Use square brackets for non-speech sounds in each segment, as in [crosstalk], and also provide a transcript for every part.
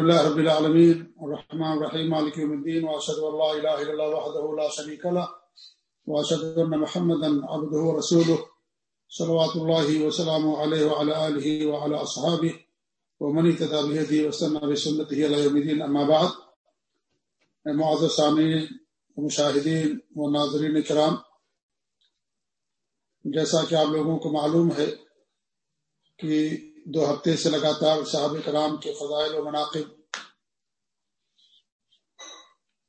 لله رب العالمين الرحمن الرحيم مالك يوم الدين واشهد ان لا اله الا الله وحده لا شريك له، واشهد ان محمدا عبده ورسوله، صلوات الله وسلامه عليه وعلى اله وعلى اصحابه ومن اهتدى بهديه واستنى بسنته الى يوم الدين اما بعد. معزز سامعین مشاہدین و ناظرین کرام، جیسا کہ آپ لوگوں کو معلوم ہے کہ دو ہفتے سے لگاتار صحابہ کرام کے فضائل و مناقب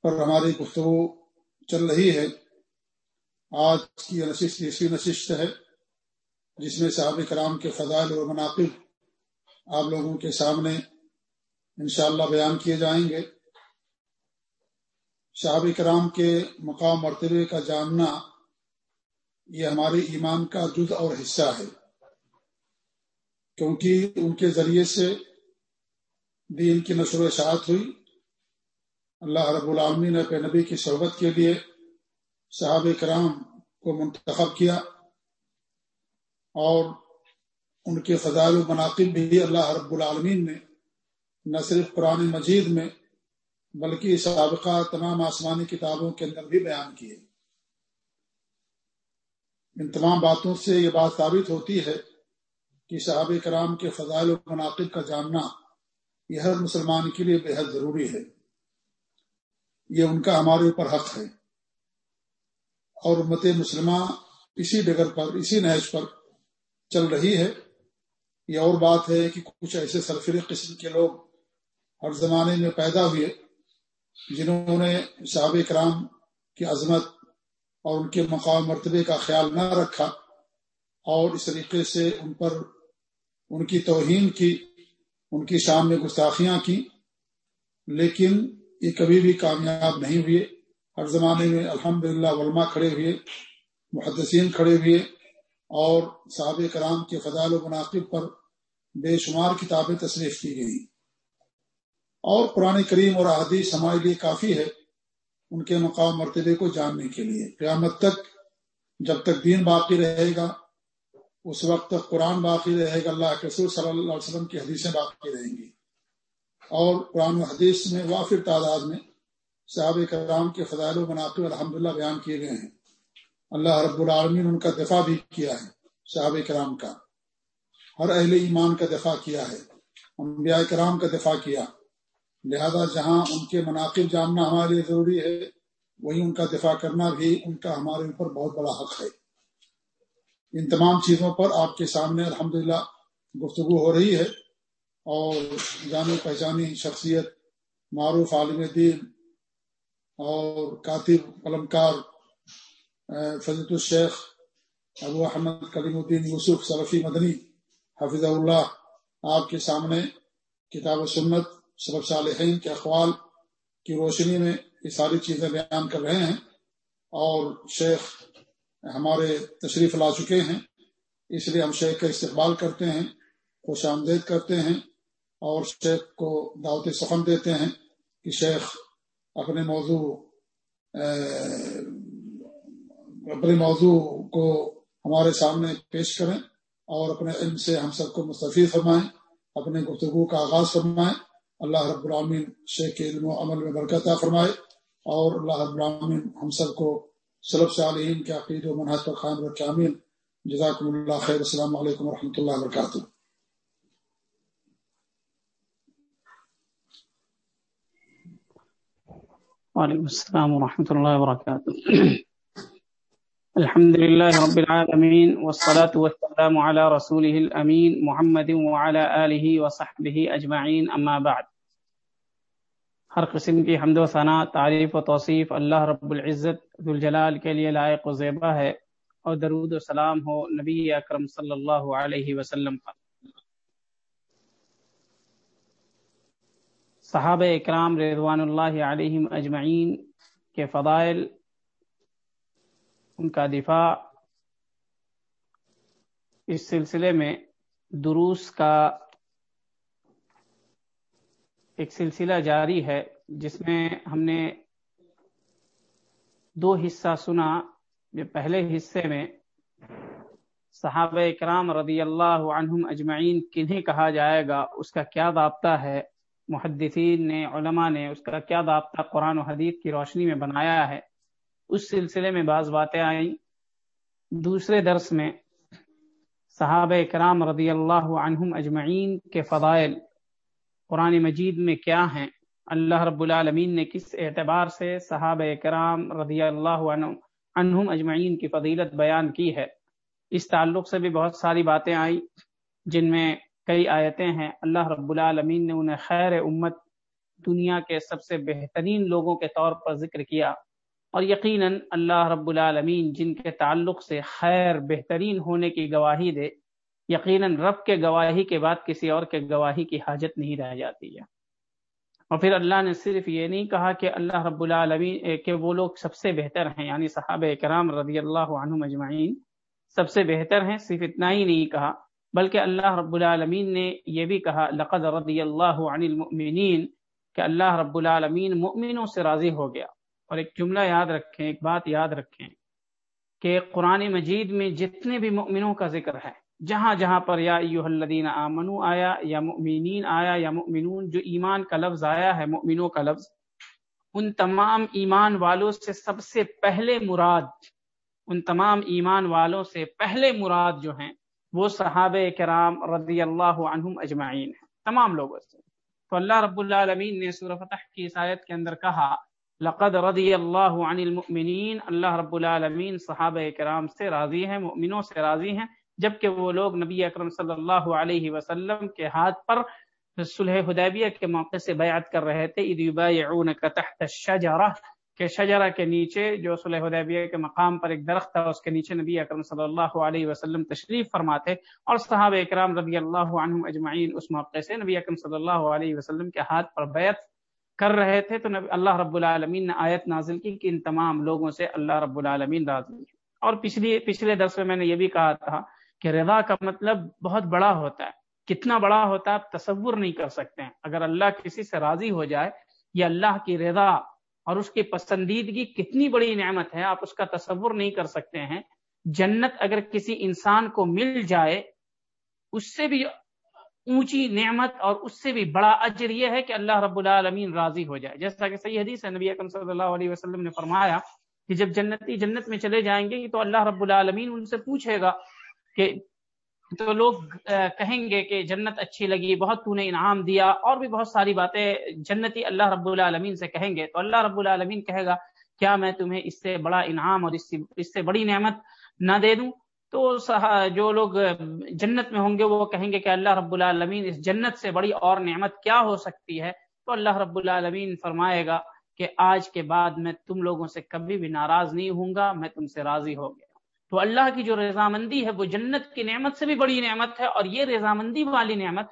پر ہماری گفتگو چل رہی ہے۔ آج کی نشست تیسری نشست ہے جس میں صحابہ کرام کے فضائل و مناقب آپ لوگوں کے سامنے انشاءاللہ بیان کیے جائیں گے۔ صحابہ کرام کے مقام مرتبے کا جاننا یہ ہمارے ایمان کا جز اور حصہ ہے۔ کیونکہ ان کے ذریعے سے دین کی نشر و اشاعت ہوئی۔ اللہ رب العالمین نے نبی کی صحبت کے لیے صحاب کرام کو منتخب کیا اور ان کے فضائل و مناقب بھی اللہ رب العالمین نے نہ صرف قرآن مجید میں بلکہ سابقہ تمام آسمانی کتابوں کے اندر بھی بیان کیے۔ ان تمام باتوں سے یہ بات ثابت ہوتی ہے کہ صحابہ کرام کے فضائل و مناقب کا جاننا یہ ہر مسلمان کے لیے بے حد ضروری ہے۔ یہ ان کا ہمارے اوپر حق ہے۔ اور امت مسلمہ اسی ڈگر پر، اسی نہج پر چل رہی ہے۔ یہ اور بات ہے کہ کچھ ایسے سرفر قسم کے لوگ ہر زمانے میں پیدا ہوئے جنہوں نے صحابہ کرام کی عظمت اور ان کے مقام مرتبے کا خیال نہ رکھا اور اس طریقے سے ان پر ان کی توہین کی، ان کی شام میں گستاخیاں کی، لیکن یہ کبھی بھی کامیاب نہیں ہوئے۔ ہر زمانے میں الحمد للہ علماء کھڑے ہوئے، محدثین کھڑے ہوئے اور صحاب کرام کے فضال و مناقب پر بے شمار کتابیں تصریف کی گئی اور قرآن کریم اور احادیث ہمارے لیے کافی ہے ان کے مقام مرتبے کو جاننے کے لیے۔ قیامت تک جب تک دین باقی رہے گا اس وقت تک قرآن باقی رہے گا، اللہ کے رسول صلی اللہ علیہ وسلم کی حدیثیں باقی رہیں گی۔ اور قرآن و حدیث میں وافر تعداد میں صحاب کرام کے فضائل و مناقب الحمد للہ بیان کیے گئے ہیں۔ اللہ رب العالمین ان کا دفاع بھی کیا ہے صحاب کرام کا۔ ہر اہل ایمان کا دفاع کیا ہے، انبیاء کرام کا دفاع کیا۔ لہذا جہاں ان کے مناقب جاننا ہمارے لیے ضروری ہے وہی ان کا دفاع کرنا بھی ان کا ہمارے اوپر بہت بڑا حق ہے۔ ان تمام چیزوں پر آپ کے سامنے الحمدللہ گفتگو ہو رہی ہے اور جانی پہچانی شخصیت، معروف عالم دین اور کاتب، قلمکار فضرت الشیخ ابو احمد کلیم الدین یوسف صرفی مدنی حفظ اللہ، آپ کے سامنے کتاب و سنت صرف صالحین کے اقوال کی روشنی میں یہ ساری چیزیں بیان کر رہے ہیں اور شیخ ہمارے تشریف لا چکے ہیں، اس لیے ہم شیخ کا استقبال کرتے ہیں، خوش آمدید کرتے ہیں اور شیخ کو دعوت سخن دیتے ہیں کہ شیخ اپنے موضوع اپنے موضوع کو ہمارے سامنے پیش کریں اور اپنے علم سے ہم سب کو مستفید فرمائیں اپنے گفتگو کا آغاز فرمائیں۔ اللہ رب العالمین شیخ کے علم و عمل میں برکت فرمائے اور اللہ رب العالمین ہم سب کو سلب صالحین کے عقید و منحط پر خان رکھ امین جزاکم اللہ خیر، السلام علیکم و رحمۃ اللہ وبرکاتہ۔ وعليكم السلام ورحمة الله وبركاته الحمد لله رب العالمين والصلاة والسلام على رسوله الأمين محمد وعلى آله وصحبه أجمعين أما بعد۔ ہر قسم کی حمد و ثناء تعریف و توصیف اللہ رب العزت ذوالجلال کے لیے لائق و زیبہ ہے اور درود و سلام ہو نبی اکرم صلی اللہ علیہ وسلم پر۔ صحابہ اکرام رضوان اللہ علیہم اجمعین کے فضائل، ان کا دفاع اس سلسلے میں دروس کا ایک سلسلہ جاری ہے جس میں ہم نے دو حصہ سنا جو پہلے حصے میں صحابہ اکرام رضی اللہ عنہم اجمعین کنہیں کہا جائے گا، اس کا کیا ضابطہ ہے؟ محدثین نے، علماء نے اس کا کیا ضابطہ قرآن و حدیث کی روشنی میں بنایا ہے؟ اس سلسلے میں بعض باتیں آئیں۔ دوسرے درس میں صحابہ کرام رضی اللہ عنہم اجمعین کے فضائل قرآن مجید میں کیا ہیں؟ اللہ رب العالمین نے کس اعتبار سے صحابہ کرام رضی اللہ عنہم اجمعین کی فضیلت بیان کی ہے؟ اس تعلق سے بھی بہت ساری باتیں آئیں، جن میں کئی آیتیں ہیں۔ اللہ رب العالمین نے انہیں خیر امت دنیا کے سب سے بہترین لوگوں کے طور پر ذکر کیا۔ اور یقیناً اللہ رب العالمین جن کے تعلق سے خیر بہترین ہونے کی گواہی دے یقیناً رب کے گواہی کے بعد کسی اور کے گواہی کی حاجت نہیں رہ جاتی ہے۔ اور پھر اللہ نے صرف یہ نہیں کہا کہ اللہ رب العالمین کہ وہ لوگ سب سے بہتر ہیں یعنی صحابہ کرام رضی اللہ عنہ مجمعین سب سے بہتر ہیں، صرف اتنا ہی نہیں کہا، بلکہ اللہ رب العالمین نے یہ بھی کہا، لقد رضی اللہ عن المؤمنین، کہ اللہ رب العالمین مؤمنوں سے راضی ہو گیا۔ اور ایک جملہ یاد رکھیں، ایک بات یاد رکھیں کہ قرآن مجید میں جتنے بھی مؤمنوں کا ذکر ہے جہاں جہاں پر یا ایوہ الذین آمنو آیا، یا مؤمنین آیا، یا مؤمنون، جو ایمان کا لفظ آیا ہے، مؤمنوں کا لفظ، ان تمام ایمان والوں سے سب سے پہلے مراد، ان تمام ایمان والوں سے پہلے مراد جو ہیں، وہ صحابہ کرام رضی اللہ عنہم اجمعین ہیں، تمام لوگوں سے۔ تو اللہ رب العالمین نے سورہ فتح کی آیت کے اندر کہا، لقد رضی اللہ عن المؤمنین، اللہ رب العالمین صحابہ کرام سے راضی ہیں، مؤمنوں سے راضی ہیں جبکہ وہ لوگ نبی اکرم صلی اللہ علیہ وسلم کے ہاتھ پر صلح حدیبیہ کے موقع سے بیعت کر رہے تھے تحت الشجرہ، کہ شجرہ کے نیچے جو صلح حدیبیہ کے مقام پر ایک درخت تھا، اس کے نیچے نبی اکرم صلی اللہ علیہ وسلم تشریف فرماتے اور صحابہ اکرام رضی اللہ عنہم اجمعین اس موقع سے نبی اکرم صلی اللہ علیہ وسلم کے ہاتھ پر بیعت کر رہے تھے۔ تو اللہ رب العالمین نے آیت نازل کی کہ ان تمام لوگوں سے اللہ رب العالمین راضی ہے اور پچھلی، پچھلے درس میں میں نے یہ بھی کہا تھا کہ رضا کا مطلب بہت بڑا ہوتا ہے۔ کتنا بڑا ہوتا ہے آپ تصور نہیں کر سکتے ہیں۔ اگر اللہ کسی سے راضی ہو جائے یا اللہ کی رضا اور اس کی پسندیدگی کتنی بڑی نعمت ہے، آپ اس کا تصور نہیں کر سکتے ہیں۔ جنت اگر کسی انسان کو مل جائے، اس سے بھی اونچی نعمت اور اس سے بھی بڑا اجر یہ ہے کہ اللہ رب العالمین راضی ہو جائے۔ جیسا کہ صحیح حدیث ہے، نبی اکم صلی اللہ علیہ وسلم نے فرمایا کہ جب جنتی جنت میں چلے جائیں گے تو اللہ رب العالمین ان سے پوچھے گا کہ تو لوگ کہیں گے کہ جنت اچھی لگی، بہت تو نے انعام دیا، اور بھی بہت ساری باتیں جنتی اللہ رب العالمین سے کہیں گے۔ تو اللہ رب العالمین کہے گا، کیا میں تمہیں اس سے بڑا انعام اور اس سے بڑی نعمت نہ دے دوں؟ تو جو لوگ جنت میں ہوں گے، وہ کہیں گے کہ اللہ رب العالمین اس جنت سے بڑی اور نعمت کیا ہو سکتی ہے؟ تو اللہ رب العالمین فرمائے گا کہ آج کے بعد میں تم لوگوں سے کبھی بھی ناراض نہیں ہوں گا، میں تم سے راضی ہو گیا۔ تو اللہ کی جو رضامندی ہے وہ جنت کی نعمت سے بھی بڑی نعمت ہے اور یہ رضامندی والی نعمت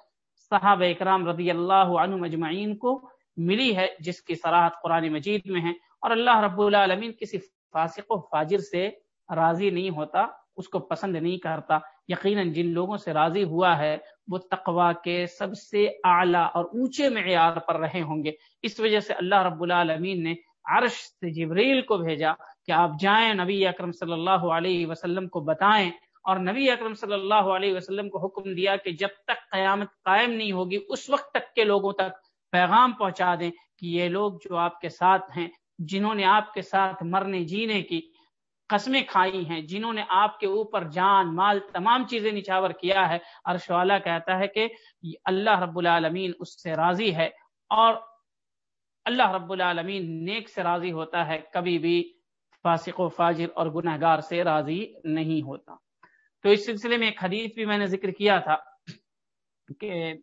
صحابہ اکرام رضی اللہ عنہ مجمعین کو ملی ہے، جس کی سراحت قرآن مجید میں ہے۔ اور اللہ رب العالمین کسی فاسق و فاجر سے راضی نہیں ہوتا، اس کو پسند نہیں کرتا۔ یقیناً جن لوگوں سے راضی ہوا ہے، وہ تقوا کے سب سے اعلیٰ اور اونچے معیار پر رہے ہوں گے۔ اس وجہ سے اللہ رب العالمین نے عرش سے جبریل کو بھیجا کہ آپ جائیں نبی اکرم صلی اللہ علیہ وسلم کو بتائیں اور نبی اکرم صلی اللہ علیہ وسلم کو حکم دیا کہ جب تک قیامت قائم نہیں ہوگی، اس وقت تک کے لوگوں تک پیغام پہنچا دیں کہ یہ لوگ جو آپ کے ساتھ ہیں، جنہوں نے آپ کے ساتھ مرنے جینے کی قسمیں کھائی ہیں، جنہوں نے آپ کے اوپر جان، مال، تمام چیزیں نچاور کیا ہے، عرش والا کہتا ہے کہ اللہ رب العالمین اس سے راضی ہے اور اللہ رب العالمین نیک سے راضی ہوتا ہے، کبھی بھی فاسق و فاجر اور گناہ گار سے راضی نہیں ہوتا۔ تو اس سلسلے میں ایک حدیث بھی میں نے ذکر کیا تھا کہ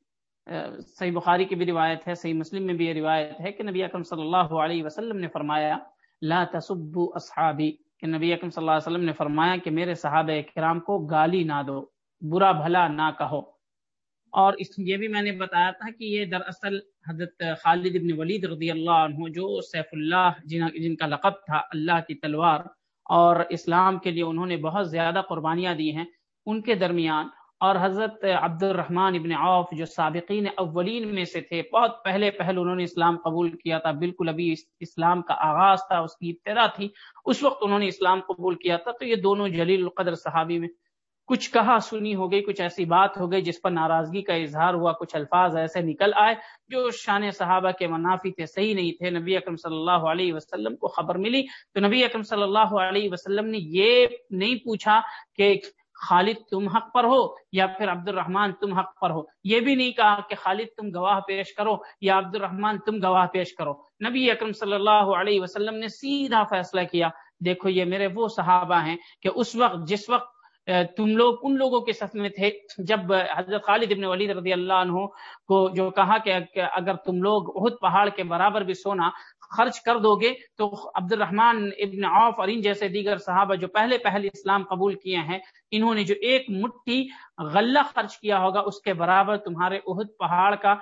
صحیح بخاری کی بھی روایت ہے، صحیح مسلم میں بھی یہ روایت ہے کہ نبی اکرم صلی اللہ علیہ وسلم نے فرمایا، لا تصبو اصحابی۔ کہ نبی اکرم صلی اللہ علیہ وسلم نے فرمایا کہ میرے صحابہ کرام کو گالی نہ دو، برا بھلا نہ کہو۔ اور اس یہ بھی میں نے بتایا تھا کہ یہ دراصل حضرت خالد ابن ولید رضی اللہ عنہ، جو سیف اللہ جن جن کا لقب تھا، اللہ کی تلوار اور اسلام کے لیے انہوں نے بہت زیادہ قربانیاں دی ہیں ان کے درمیان۔ اور حضرت عبد الرحمن ابن عوف جو سابقین اولین میں سے تھے، بہت پہلے پہل انہوں نے اسلام قبول کیا تھا۔ بالکل ابھی اسلام کا آغاز تھا، اس کی ابتدا تھی، اس وقت انہوں نے اسلام قبول کیا تھا۔ تو یہ دونوں جلیل القدر صحابی میں کچھ کہا سنی ہو گئی، کچھ ایسی بات ہو گئی جس پر ناراضگی کا اظہار ہوا، کچھ الفاظ ایسے نکل آئے جو شان صحابہ کے منافی تھے، صحیح نہیں تھے۔ نبی اکرم صلی اللہ علیہ وسلم کو خبر ملی۔ تو نبی اکرم صلی اللہ علیہ وسلم نے یہ نہیں پوچھا کہ خالد تم حق پر ہو یا پھر عبد الرحمان تم حق پر ہو۔ یہ بھی نہیں کہا کہ خالد تم گواہ پیش کرو یا عبد الرحمان تم گواہ پیش کرو۔ نبی اکرم صلی اللہ علیہ وسلم نے سیدھا فیصلہ کیا۔ دیکھو یہ میرے وہ صحابہ ہیں کہ اس وقت، جس وقت تم لوگ، ان لوگوں کے سف میں تھے جب حضرت خالد ابن ولید رضی اللہ عنہ کو جو کہا کہ اگر تم لوگ احد پہاڑ کے برابر بھی سونا خرچ کر دو گے تو عبد الرحمن ابن عوف اور ان جیسے دیگر صحابہ جو پہلے پہلے اسلام قبول کیے ہیں، انہوں نے جو ایک مٹھی غلہ خرچ کیا ہوگا، اس کے برابر تمہارے احد پہاڑ کا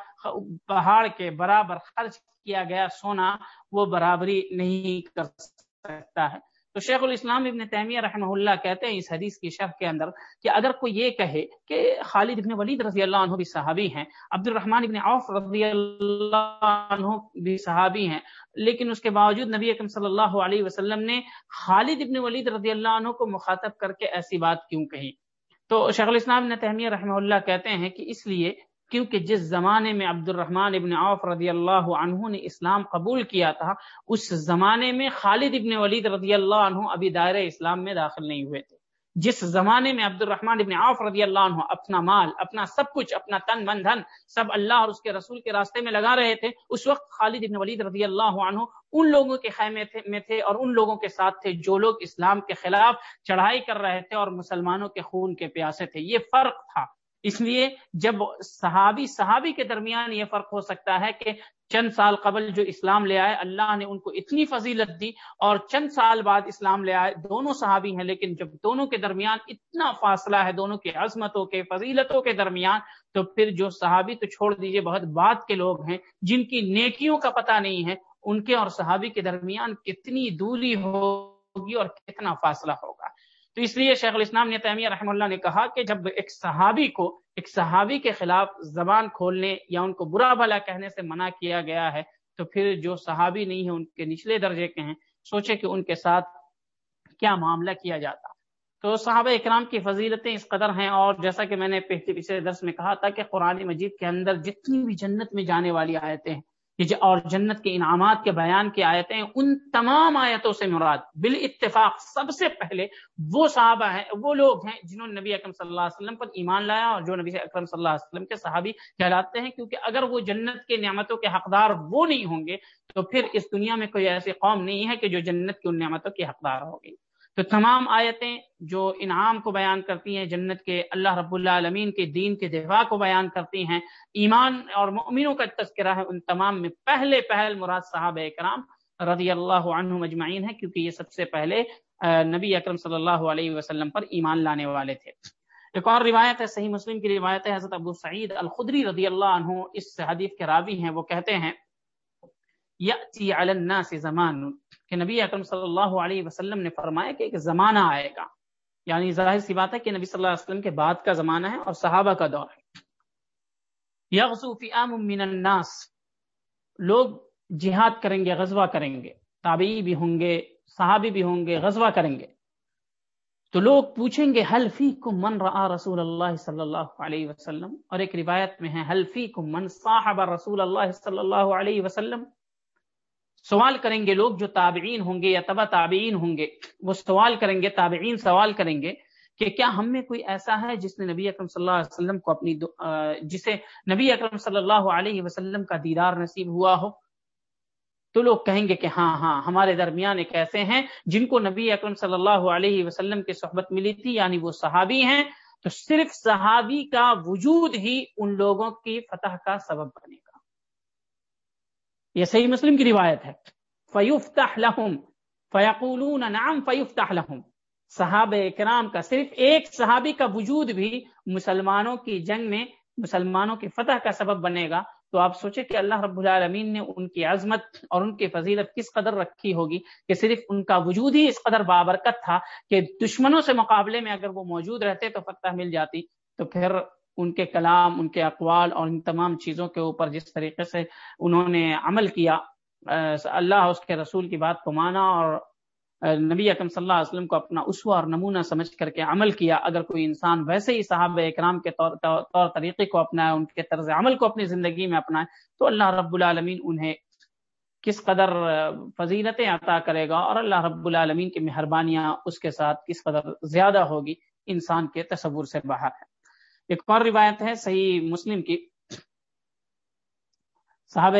پہاڑ کے برابر خرچ کیا گیا سونا، وہ برابری نہیں کر سکتا ہے۔ تو شیخ الاسلام ابن تیمیہ رحمہ اللہ کہتے ہیں اس حدیث کی شرح کے اندر کہ اگر کوئی یہ کہے کہ خالد ابن ولید رضی اللہ عنہ بھی صحابی ہیں عبد الرحمن ابن عوف رضی اللہ عنہ بھی صحابی ہیں، لیکن اس کے باوجود نبی اکم صلی اللہ علیہ وسلم نے خالد ابن ولید رضی اللہ عنہ کو مخاطب کر کے ایسی بات کیوں کہی؟ تو شیخ الاسلام ابن تیمیہ رحمہ اللہ کہتے ہیں کہ اس لیے کیونکہ جس زمانے میں عبد الرحمن ابن عوف رضی اللہ عنہ نے اسلام قبول کیا تھا، اس زمانے میں خالد ابن ولید رضی اللہ عنہ ابھی دائرہ اسلام میں داخل نہیں ہوئے تھے۔ جس زمانے میں عبد الرحمن ابن عوف رضی اللہ عنہ اپنا مال، اپنا سب کچھ، اپنا تن، من، دھن سب اللہ اور اس کے رسول کے راستے میں لگا رہے تھے، اس وقت خالد ابن ولید رضی اللہ عنہ ان لوگوں کے خیمے میں تھے اور ان لوگوں کے ساتھ تھے جو لوگ اسلام کے خلاف چڑھائی کر رہے تھے اور مسلمانوں کے خون کے پیاسے تھے۔ یہ فرق تھا۔ اس لیے جب صحابی صحابی کے درمیان یہ فرق ہو سکتا ہے کہ چند سال قبل جو اسلام لے آئے، اللہ نے ان کو اتنی فضیلت دی اور چند سال بعد اسلام لے آئے، دونوں صحابی ہیں، لیکن جب دونوں کے درمیان اتنا فاصلہ ہے، دونوں کی عظمتوں کے، فضیلتوں کے درمیان، تو پھر جو صحابی تو چھوڑ دیجیے، بہت بات کے لوگ ہیں، جن کی نیکیوں کا پتہ نہیں ہے، ان کے اور صحابی کے درمیان کتنی دوری ہوگی اور کتنا فاصلہ ہوگا۔ تو اس لیے شیخ الاسلام نے تیمیہ رحم اللہ نے کہا کہ جب ایک صحابی کو، ایک صحابی کے خلاف زبان کھولنے یا ان کو برا بھلا کہنے سے منع کیا گیا ہے، تو پھر جو صحابی نہیں ہے ان کے نچلے درجے کے ہیں سوچے کہ ان کے ساتھ کیا معاملہ کیا جاتا۔ تو صحابہ اکرام کی فضیلتیں اس قدر ہیں، اور جیسا کہ میں نے پچھلے درس میں کہا تھا کہ قرآن مجید کے اندر جتنی بھی جنت میں جانے والی آیتیں ہیں اور جنت کے انعامات کے بیان کی آیتیں ان تمام آیتوں سے مراد بال اتفاق سب سے پہلے وہ صحابہ ہیں، وہ لوگ ہیں جنہوں نے نبی اکرم صلی اللہ علیہ وسلم پر ایمان لایا اور جو نبی اکرم صلی اللہ علیہ وسلم کے صحابی کہلاتے ہیں، کیونکہ اگر وہ جنت کے نعمتوں کے حقدار وہ نہیں ہوں گے تو پھر اس دنیا میں کوئی ایسی قوم نہیں ہے کہ جو جنت کی ان نعمتوں کی حقدار ہوگی۔ تو تمام آیتیں جو انعام کو بیان کرتی ہیں، جنت کے اللہ رب العالمین کے دین کے دفاع کو بیان کرتی ہیں، ایمان اور مؤمنوں کا تذکرہ ہے ان تمام میں پہلے پہل مراد صحابہ اکرام رضی اللہ عنہ مجمعین ہے کیونکہ یہ سب سے پہلے نبی اکرم صلی اللہ علیہ وسلم پر ایمان لانے والے تھے۔ ایک اور روایت ہے، صحیح مسلم کی روایت ہے، حضرت ابو سعید الخدری رضی اللہ عنہ اس حدیث کے راوی ہیں، وہ کہتے ہیں، یأتی علی الناس زمان۔ کہ نبی اکرم صلی اللہ علیہ وسلم نے فرمایا کہ ایک زمانہ آئے گا۔ یعنی ظاہر سی بات ہے کہ نبی صلی اللہ علیہ وسلم کے بعد کا زمانہ ہے اور صحابہ کا دور ہے۔ یغزو فی من الناس۔ لوگ جہاد کریں گے، غزوہ کریں گے۔ تابعی بھی ہوں گے، صحابی بھی ہوں گے، غزوہ کریں گے۔ تو لوگ پوچھیں گے حل فی کم من رآ رسول اللہ صلی اللہ علیہ وسلم؟ اور ایک روایت میں ہے حل فی کم من صاحب رسول اللہ صلی اللہ علیہ وسلم؟ سوال کریں گے لوگ جو تابعین ہوں گے یا تبا تابعین ہوں گے، وہ سوال کریں گے، تابعین سوال کریں گے کہ کیا ہم میں کوئی ایسا ہے جس نے نبی اکرم صلی اللہ علیہ وسلم کو اپنی جسے نبی اکرم صلی اللہ علیہ وسلم کا دیدار نصیب ہوا ہو؟ تو لوگ کہیں گے کہ ہاں ہاں ہمارے درمیان ایک ایسے ہیں جن کو نبی اکرم صلی اللہ علیہ وسلم کی صحبت ملی تھی یعنی وہ صحابی ہیں۔ تو صرف صحابی کا وجود ہی ان لوگوں کی فتح کا سبب بنے۔ یہ صحیح مسلم کی روایت ہے۔ فیوفتح لہم فیقولون نعم فیفتح لہم صحابہ اکرام کا صرف ایک صحابی کا وجود بھی مسلمانوں کی جنگ میں مسلمانوں کی فتح کا سبب بنے گا۔ تو آپ سوچیں کہ اللہ رب العالمین نے ان کی عظمت اور ان کی فضیلت کس قدر رکھی ہوگی کہ صرف ان کا وجود ہی اس قدر بابرکت تھا کہ دشمنوں سے مقابلے میں اگر وہ موجود رہتے تو فتح مل جاتی۔ تو پھر ان کے کلام، ان کے اقوال اور ان تمام چیزوں کے اوپر جس طریقے سے انہوں نے عمل کیا اللہ اس کے رسول کی بات کو مانا اور نبی اکم صلی اللہ علیہ وسلم کو اپنا اسوا اور نمونہ سمجھ کر کے عمل کیا۔ اگر کوئی انسان ویسے ہی صحابہ اکرام کے طور طور طریقے کو اپنائے ان کے طرز عمل کو اپنی زندگی میں اپنائے تو اللہ رب العالمین انہیں کس قدر فضیلتیں عطا کرے گا اور اللہ رب العالمین کی مہربانیاں اس کے ساتھ کس قدر زیادہ ہوگی، انسان کے تصور سے باہر ہے۔ ایک اور روایت ہے صحیح مسلم کی۔ صحابہ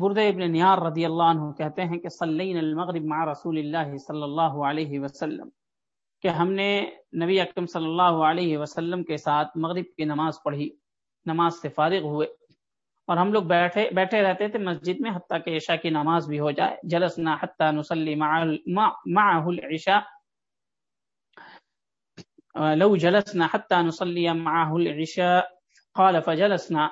برد ابن نیار رضی اللہ عنہ کہتے ہیں کہ صلین المغرب مع رسول اللہ صلی اللہ علیہ وسلم، کہ ہم نے نبی اکرم صلی اللہ علیہ وسلم کے ساتھ مغرب کی نماز پڑھی، نماز سے فارغ ہوئے۔ اور ہم لوگ بیٹھے بیٹھے رہتے تھے مسجد میں، حتیٰ کہ عشاء کی نماز بھی ہو جائے، جلسنا حتیٰ نسلی معه العشاء لو جلسنا حتیٰ نسلی معه العشاء، قال فجلسنا.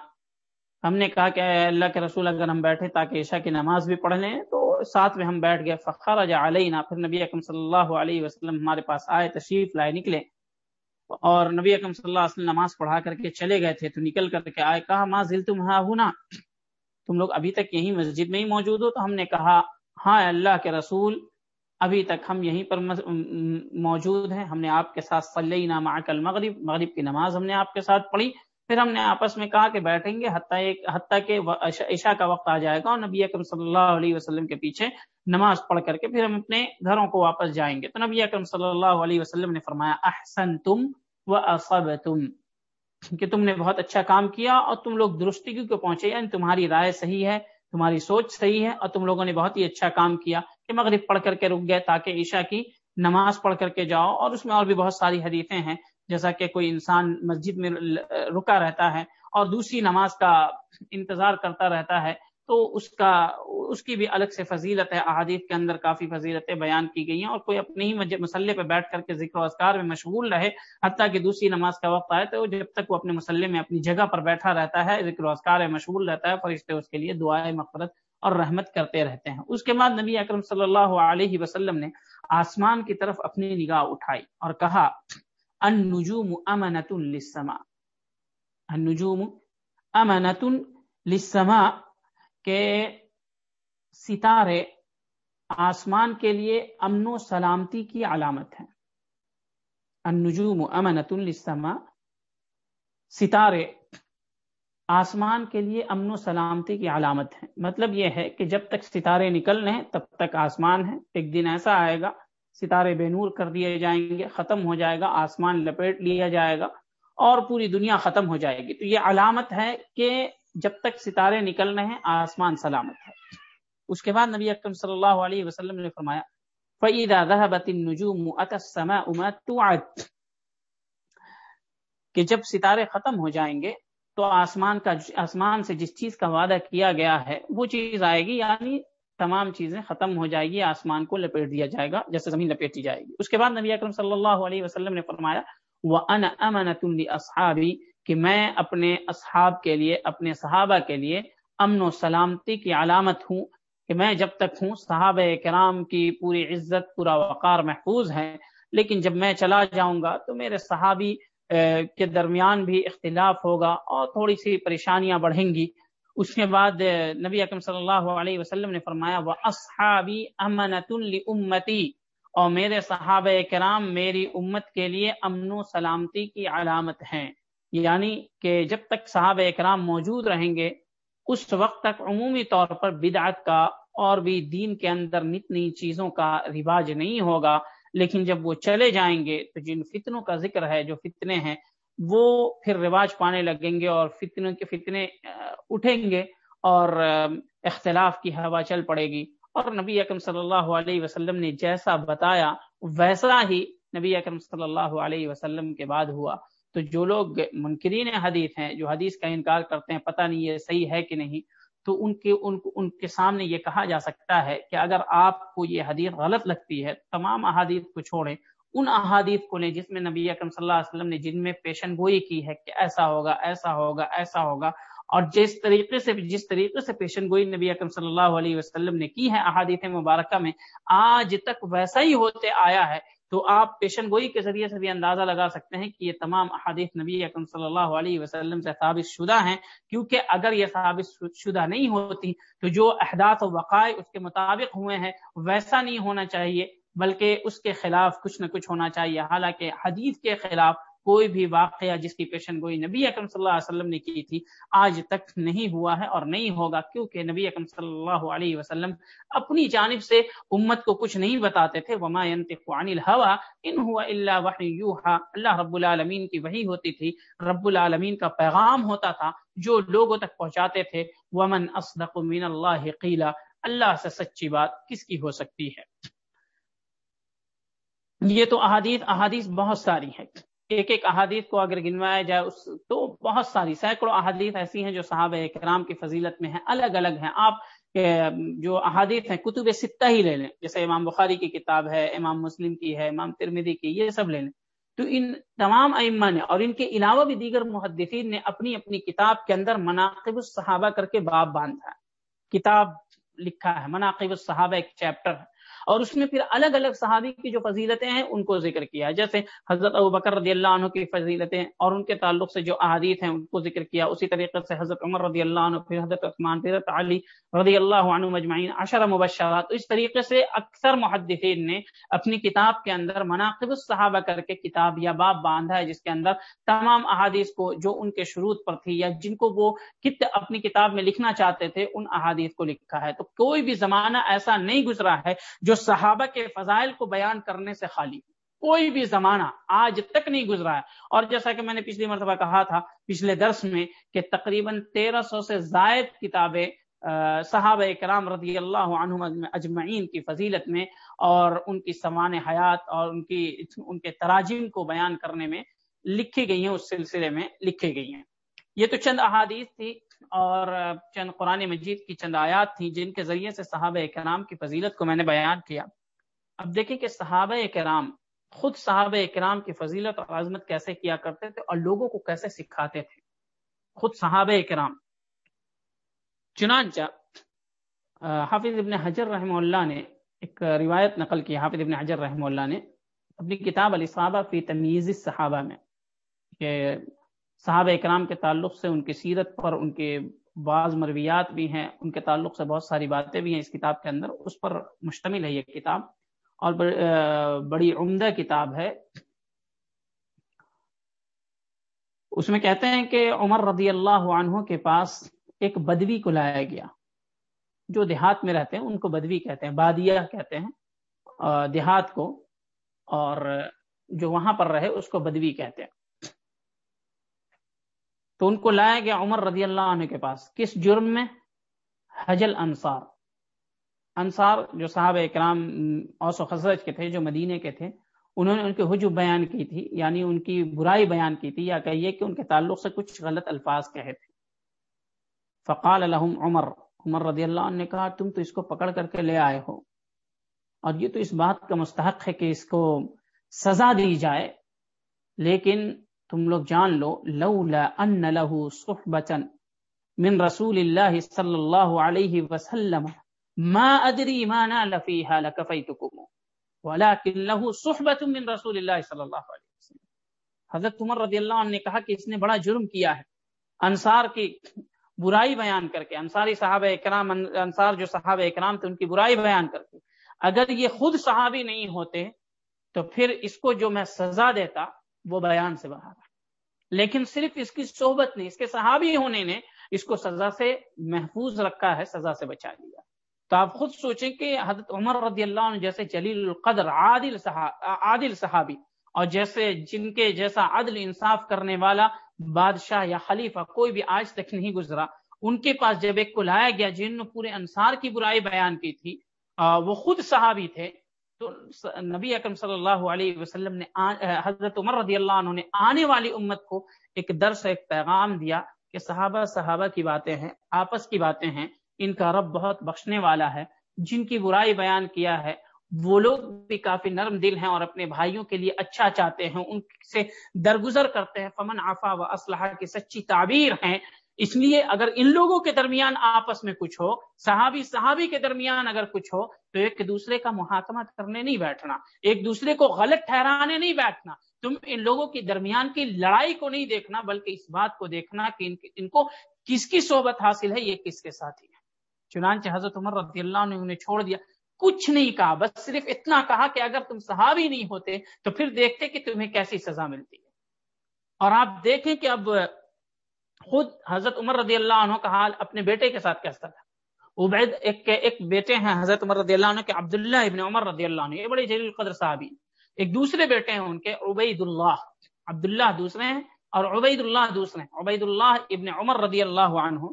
ہم نے کہا کہ اللہ کے رسول، اگر ہم بیٹھے تاکہ عشاء کی نماز بھی پڑھ لیں، تو ساتھ میں ہم بیٹھ گئے، فخرج علینا. پھر نبی اکم صلی اللہ علیہ وسلم ہمارے پاس آئے، تشریف لائے، نکلے. اور نبی اکم صلی اللہ علیہ وسلم نماز پڑھا کر کے چلے گئے تھے، تو نکل کر کے آئے، کہا ما ذل تم ہاں ہونا تم لوگ ابھی تک یہی مسجد میں ہی موجود ہو، تو ہم نے کہا ہاں اللہ کے رسول ابھی تک ہم یہیں پر موجود ہیں۔ ہم نے آپ کے ساتھ صلینا معک المغرب، مغرب کی نماز ہم نے آپ کے ساتھ پڑھی۔ پھر ہم نے آپس میں کہا کہ بیٹھیں گے، حتیٰ کہ عشاء کا وقت آ جائے گا اور نبی اکرم صلی اللہ علیہ وسلم کے پیچھے نماز پڑھ کر کے پھر ہم اپنے گھروں کو واپس جائیں گے۔ تو نبی اکرم صلی اللہ علیہ وسلم نے فرمایا احسن تم و اصب تم کہ تم نے بہت اچھا کام کیا اور تم لوگ درستگی کو پہنچے یعنی تمہاری رائے صحیح ہے، تمہاری سوچ صحیح ہے اور تم لوگوں نے بہت ہی اچھا کام کیا۔ کہ مغرب پڑھ کر کے رک گئے تاکہ عشاء کی نماز پڑھ کر کے جاؤ اور اس میں اور بھی بہت ساری حدیثیں ہیں، جیسا کہ کوئی انسان مسجد میں رکا رہتا ہے اور دوسری نماز کا انتظار کرتا رہتا ہے، تو اس کا، اس کی بھی الگ سے فضیلت ہے، احادیث کے اندر کافی فضیلتیں بیان کی گئی ہیں اور کوئی اپنے ہی مسلح پہ بیٹھ کر کے ذکر و اذکار میں مشغول رہے حتیٰ کہ دوسری نماز کا وقت آئے تو جب تک وہ اپنے مسلح میں اپنی جگہ پر بیٹھا رہتا ہے، ذکر و اذکار میں مشغول رہتا ہے، فرشتے اس کے لیے دعائیں مغفرت اور رحمت کرتے رہتے ہیں۔ اس کے بعد نبی اکرم صلی اللہ علیہ وسلم نے آسمان کی طرف اپنی نگاہ اٹھائی اور کہا، النجوم امنت للسماء۔ النجوم امنت للسماء کہ ستارے آسمان کے لیے امن و سلامتی کی علامت ہیں۔ النجوم امنت للسماء، ستارے آسمان کے لیے امن و سلامتی کی علامت ہے مطلب یہ ہے کہ جب تک ستارے نکل رہے ہیں، تب تک آسمان ہے۔ ایک دن ایسا آئے گا، ستارے بے نور کر دیے جائیں گے، ختم ہو جائے گا، آسمان لپیٹ لیا جائے گا اور پوری دنیا ختم ہو جائے گی۔ تو یہ علامت ہے کہ جب تک ستارے نکل رہے ہیں، آسمان سلامت ہے۔ اس کے بعد نبی اکرم صلی اللہ علیہ وسلم نے فرمایا، فَإِذَا ذَهَبَتِ النُّجُومُ أَتَى السَّمَاءُ مَا کہ جب ستارے ختم ہو جائیں گے تو آسمان کا آسمان سے جس چیز کا وعدہ کیا گیا ہے، وہ چیز آئے گی یعنی تمام چیزیں ختم ہو جائے گی، آسمان کو لپیٹ دیا جائے گا، جیسے زمین لپیٹی جائے گی۔ اس کے بعد نبی اکرم صلی اللہ علیہ وسلم نے فرمایا، وَأَنَا أَمَنَةٌ لِأَصْحَابِي، کہ میں اپنے اصحاب کے لیے، اپنے صحابہ کے لیے امن و سلامتی کی علامت ہوں، کہ میں جب تک ہوں، صحابہ کرام کی پوری عزت، پورا وقار محفوظ ہے لیکن جب میں چلا جاؤں گا تو میرے صحابی کے درمیان بھی اختلاف ہوگا اور تھوڑی سی پریشانیاں بڑھیں گی۔ اس کے بعد نبی اکرم صلی اللہ علیہ وسلم نے فرمایا وہ اصحابی امنت امتی اور میرے صحابہ کرام میری امت کے لیے امن و سلامتی کی علامت ہیں۔ یعنی کہ جب تک صحابہ اکرام موجود رہیں گے، اس وقت تک عمومی طور پر بدعت کا اور بھی دین کے اندر نت نئی چیزوں کا رواج نہیں ہوگا۔ لیکن جب وہ چلے جائیں گے تو جن فتنوں کا ذکر ہے، جو فتنے ہیں، وہ پھر رواج پانے لگیں گے اور فتنوں کے فتنے اٹھیں گے اور اختلاف کی ہوا چل پڑے گی۔ اور نبی اکرم صلی اللہ علیہ وسلم نے جیسا بتایا، ویسا ہی نبی اکرم صلی اللہ علیہ وسلم کے بعد ہوا۔ تو جو لوگ منکرین حدیث ہیں، جو حدیث کا انکار کرتے ہیں، پتہ نہیں یہ صحیح ہے کہ نہیں تو ان کے ان ان کے سامنے یہ کہا جا سکتا ہے کہ اگر آپ کو یہ حدیث غلط لگتی ہے، تمام احادیث کو چھوڑیں۔ ان احادیث کو لیں جس میں نبی اکرم صلی اللہ علیہ وسلم نے جن میں پیشن گوئی کی ہے کہ ایسا ہوگا ایسا ہوگا ایسا ہوگا۔ اور جس طریقے سے جس طریقے سے پیشن گوئی نبی اکرم صلی اللہ علیہ وسلم نے کی ہے احادیث مبارکہ میں، آج تک ویسا ہی ہوتے آیا ہے تو آپ پیشن گوئی کے ذریعے سے بھی اندازہ لگا سکتے ہیں کہ یہ تمام احادیث نبی اکرم صلی اللہ علیہ وسلم سے ثابت شدہ ہیں، کیونکہ اگر یہ ثابت شدہ نہیں ہوتی تو جو احداث و وقائع اس کے مطابق ہوئے ہیں، ویسا نہیں ہونا چاہیے، بلکہ اس کے خلاف کچھ نہ کچھ ہونا چاہیے۔ حالانکہ حدیث کے خلاف کوئی بھی واقعہ جس کی پیشن گوئی نبی اکرم صلی اللہ علیہ وسلم نے کی تھی، آج تک نہیں ہوا ہے اور نہیں ہوگا، کیونکہ نبی اکرم صلی اللہ علیہ وسلم اپنی جانب سے امت کو کچھ نہیں بتاتے تھے۔ وما ينطق عن الهوى ان هو الا وحی يوحى۔ اللہ رب العالمین کی وحی ہوتی تھی، رب العالمین کا پیغام ہوتا تھا جو لوگوں تک پہنچاتے تھے۔ ومن اصدق من اللہ قیلا اللہ سے سچی بات کس کی ہو سکتی ہے؟ یہ تو احادیث احادیث بہت ساری ہیں۔ ایک ایک احادیث کو اگر گنوایا جائے، اس تو بہت ساری سینکڑوں احادیث ایسی ہیں جو صحابہ کرام کی فضیلت میں ہیں، الگ الگ ہیں۔ آپ جو احادیث ہیں، کتب ستہ ہی لے لیں۔ جیسے امام بخاری کی کتاب ہے، امام مسلم کی ہے، امام ترمیدی کی، یہ سب لے لیں۔ تو ان تمام ائمہ نے اور ان کے علاوہ بھی دیگر محدثین نے اپنی اپنی کتاب کے اندر مناقب الصحابہ کر کے باب باندھا ہے۔ کتاب لکھا ہے، مناقب الصحابہ ایک چیپٹر ہے۔ اور اس میں پھر الگ الگ صحابی کی جو فضیلتیں ہیں، ان کو ذکر کیا۔ جیسے حضرت ابو بکر رضی اللہ عنہ کی فضیلتیں اور ان کے تعلق سے جو احادیث ہیں، ان کو ذکر کیا۔ اسی طریقے سے حضرت عمر رضی اللہ عنہ، پھر حضرت عثمان، پھر حضرت علی رضی اللہ عنہ مجمعین، عشر مبشرات۔ اس طریقے سے اکثر محدثین نے اپنی کتاب کے اندر مناقب الصحابہ کر کے کتاب یا باب باندھا ہے، جس کے اندر تمام احادیث کو جو ان کے شروع پر تھی یا جن کو وہ کت اپنی کتاب میں لکھنا چاہتے تھے، ان احادیث کو لکھا ہے۔ تو کوئی بھی زمانہ ایسا نہیں گزرا ہے جو صحابہ کے فضائل کو بیان کرنے سے خالی۔ کوئی بھی زمانہ آج تک نہیں گزرا ہے۔ اور جیسا کہ میں نے پچھلی مرتبہ کہا تھا، پچھلے درس میں کہ تقریباً تیرہ سو سے زائد کتابیں صحابہ کرام رضی اللہ عنہ اجمعین کی فضیلت میں اور ان کی سمان حیات اور ان کی، ان کے تراجم کو بیان کرنے میں لکھی گئی ہیں، اس سلسلے میں لکھی گئی ہیں۔ یہ تو چند احادیث تھی۔ اور چند قرآن مجید کی چند آیات تھیں جن کے ذریعے سے صحابہ کرام کی فضیلت کو میں نے بیان کیا۔ اب دیکھیں کہ صحابہ کرام، خود صحابہ کرام کی فضیلت اور عظمت کیسے کیا کرتے تھے اور لوگوں کو کیسے سکھاتے تھے۔ خود صحابہ کرام۔ چنانچہ حافظ ابن حجر رحمہ اللہ نے ایک روایت نقل کی۔ حافظ ابن حجر رحمہ اللہ نے اپنی کتاب علی صحابہ فی تمیز صحابہ میں کہ صحابہ اکرام کے تعلق سے، ان کی سیرت پر ان کے بعض مرویات بھی ہیں، ان کے تعلق سے بہت ساری باتیں بھی ہیں اس کتاب کے اندر، اس پر مشتمل ہے یہ کتاب، اور بڑی عمدہ کتاب ہے۔ اس میں کہتے ہیں کہ عمر رضی اللہ عنہ کے پاس ایک بدوی کو لایا گیا۔ جو دیہات میں رہتے ہیں، ان کو بدوی کہتے ہیں بادیا کہتے ہیں دیہات کو، اور جو وہاں پر رہے، اس کو بدوی کہتے ہیں۔ تو ان کو لایا گیا عمر رضی اللہ عنہ کے پاس۔ کس جرم میں؟ حجل انصار۔ انصار جو صاحب اکرام، اوس و خزرج کے تھے، جو مدینے کے تھے، انہوں نے ان کے حجب بیان کی تھی یعنی ان کی برائی بیان کی تھی یا کہیے کہ ان کے تعلق سے کچھ غلط الفاظ کہے تھے۔ فقال الحم عمر عمر رضی اللہ عنہ نے کہا، تم تو اس کو پکڑ کر کے لے آئے ہو۔ اور یہ تو اس بات کا مستحق ہے کہ اس کو سزا دی جائے، لیکن تم لوگ جان لو، لولا ان له صحبتا من رسول اللہ صلی اللہ علیہ وسلم. ما ادری ما نال فيها لكفيتكم. ولكن له صحبه من رسول اللہ صلی اللہ علیہ وسلم. حضرت عمر رضی اللہ عنہ نے کہا کہ اس نے بڑا جرم کیا ہے۔ انصار کی برائی بیان کر کے، انصاری صحابہ اکرام، انصار جو صحابہ اکرام تھے، ان کی برائی بیان کر کے۔ اگر یہ خود صحابی نہیں ہوتے، تو پھر اس کو جو میں سزا دیتا وہ بیان سے باہر لیکن صرف اس کی صحبت نہیں، اس کے صحابی ہونے نے اس کو سزا سے محفوظ رکھا ہے، سزا سے بچا لیا۔ تو آپ خود سوچیں کہ حضرت عمر رضی اللہ عنہ جیسے جلیل القدر، عادل عادل صحابی، اور جیسے جن کے جیسا عدل انصاف کرنے والا بادشاہ یا خلیفہ کوئی بھی آج تک نہیں گزرا، ان کے پاس جب ایک کو لایا گیا جن نے پورے انصار کی برائی بیان کی تھی وہ خود صحابی تھے۔ تو نبی اکرم صلی اللہ علیہ وسلم نے حضرت عمر رضی اللہ عنہ نے آنے والی امت کو ایک درس، ایک پیغام دیا کہ صحابہ صحابہ کی باتیں ہیں، آپس کی باتیں ہیں، ان کا رب بہت بخشنے والا ہے، جن کی برائی بیان کیا ہے، وہ لوگ بھی کافی نرم دل ہیں اور اپنے بھائیوں کے لیے اچھا چاہتے ہیں، ان سے درگزر کرتے ہیں، فمن آفا و اسلحہ کی سچی تعبیر ہیں اس لیے اگر ان لوگوں کے درمیان آپس میں کچھ ہو، صحابی صحابی کے درمیان اگر کچھ ہو، تو ایک دوسرے کا محاکمہ کرنے نہیں بیٹھنا، ایک دوسرے کو غلط ٹھہرانے نہیں بیٹھنا۔ تم ان لوگوں کے درمیان کی لڑائی کو نہیں دیکھنا، بلکہ اس بات کو دیکھنا کہ ان کو کس کی صحبت حاصل ہے، یہ کس کے ساتھ ہی ہے۔ چنانچہ حضرت عمر رضی اللہ نے انہیں چھوڑ دیا۔ کچھ نہیں کہا، بس صرف اتنا کہا کہ اگر تم صحابی نہیں ہوتے تو پھر دیکھتے کہ تمہیں کیسی سزا ملتی ہے۔ اور آپ دیکھیں کہ اب خود حضرت عمر رضی اللہ عنہ کا حال اپنے بیٹے کے ساتھ کیسا تھا؟ عبید ایک ایک بیٹے ہیں حضرت عمر رضی اللہ عنہ کے عبداللہ ابن عمر رضی اللہ عنہ، یہ بڑے جلیل قدر صحابی ایک دوسرے بیٹے ہیں ان کے عبید اللہ عبداللہ دوسرے ہیں اور عبید اللہ دوسرے ہیں۔ عبید اللہ ابن عمر رضی اللہ عنہ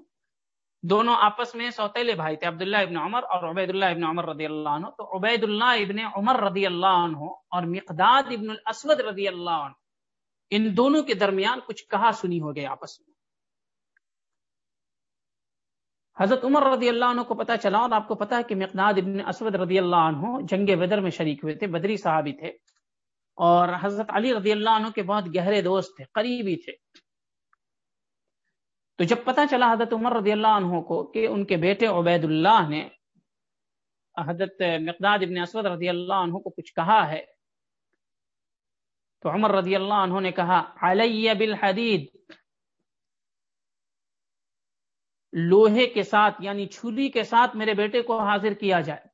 دونوں آپس میں سوتیلے بھائی تھے، عبداللہ ابن عمر اور عبید اللہ ابن عمر رضی اللہ عنہ۔ تو عبید اللہ ابن عمر رضی اللہ عنہ اور مقداد ابن الاسود رضی اللہ عنہ، ان دونوں کے درمیان کچھ کہا سنی ہو گئے آپس میں۔ حضرت عمر رضی اللہ عنہ کو پتا چلا اور آپ کو پتا ہے کہ مقداد ابن اسود رضی اللہ عنہ جنگ بدر میں شریک ہوئے تھے، بدری صحابی تھے۔ اور حضرت علی رضی اللہ عنہ کے بہت گہرے دوست تھے، قریبی تھے۔ تو جب پتا چلا حضرت عمر رضی اللہ عنہ کو کہ ان کے بیٹے عبید اللہ نے حضرت مقداد ابن اسود رضی اللہ عنہ کو کچھ کہا ہے، تو عمر رضی اللہ عنہ نے کہا علی بالحدید لوہے کے ساتھ یعنی چھری کے ساتھ میرے بیٹے کو حاضر کیا جائے۔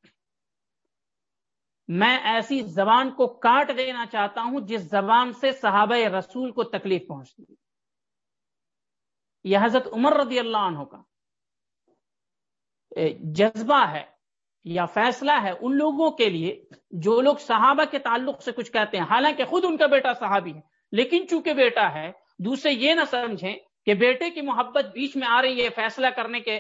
میں ایسی زبان کو کاٹ دینا چاہتا ہوں جس زبان سے صحابہ رسول کو تکلیف پہنچتی یہ حضرت عمر رضی اللہ عنہ کا جذبہ ہے یا فیصلہ ہے ان لوگوں کے لیے جو لوگ صحابہ کے تعلق سے کچھ کہتے ہیں۔ حالانکہ خود ان کا بیٹا صحابی ہے، لیکن چونکہ بیٹا ہے، دوسرے یہ نہ سمجھیں کہ بیٹے کی محبت بیچ میں آ رہی ہے، فیصلہ کرنے کے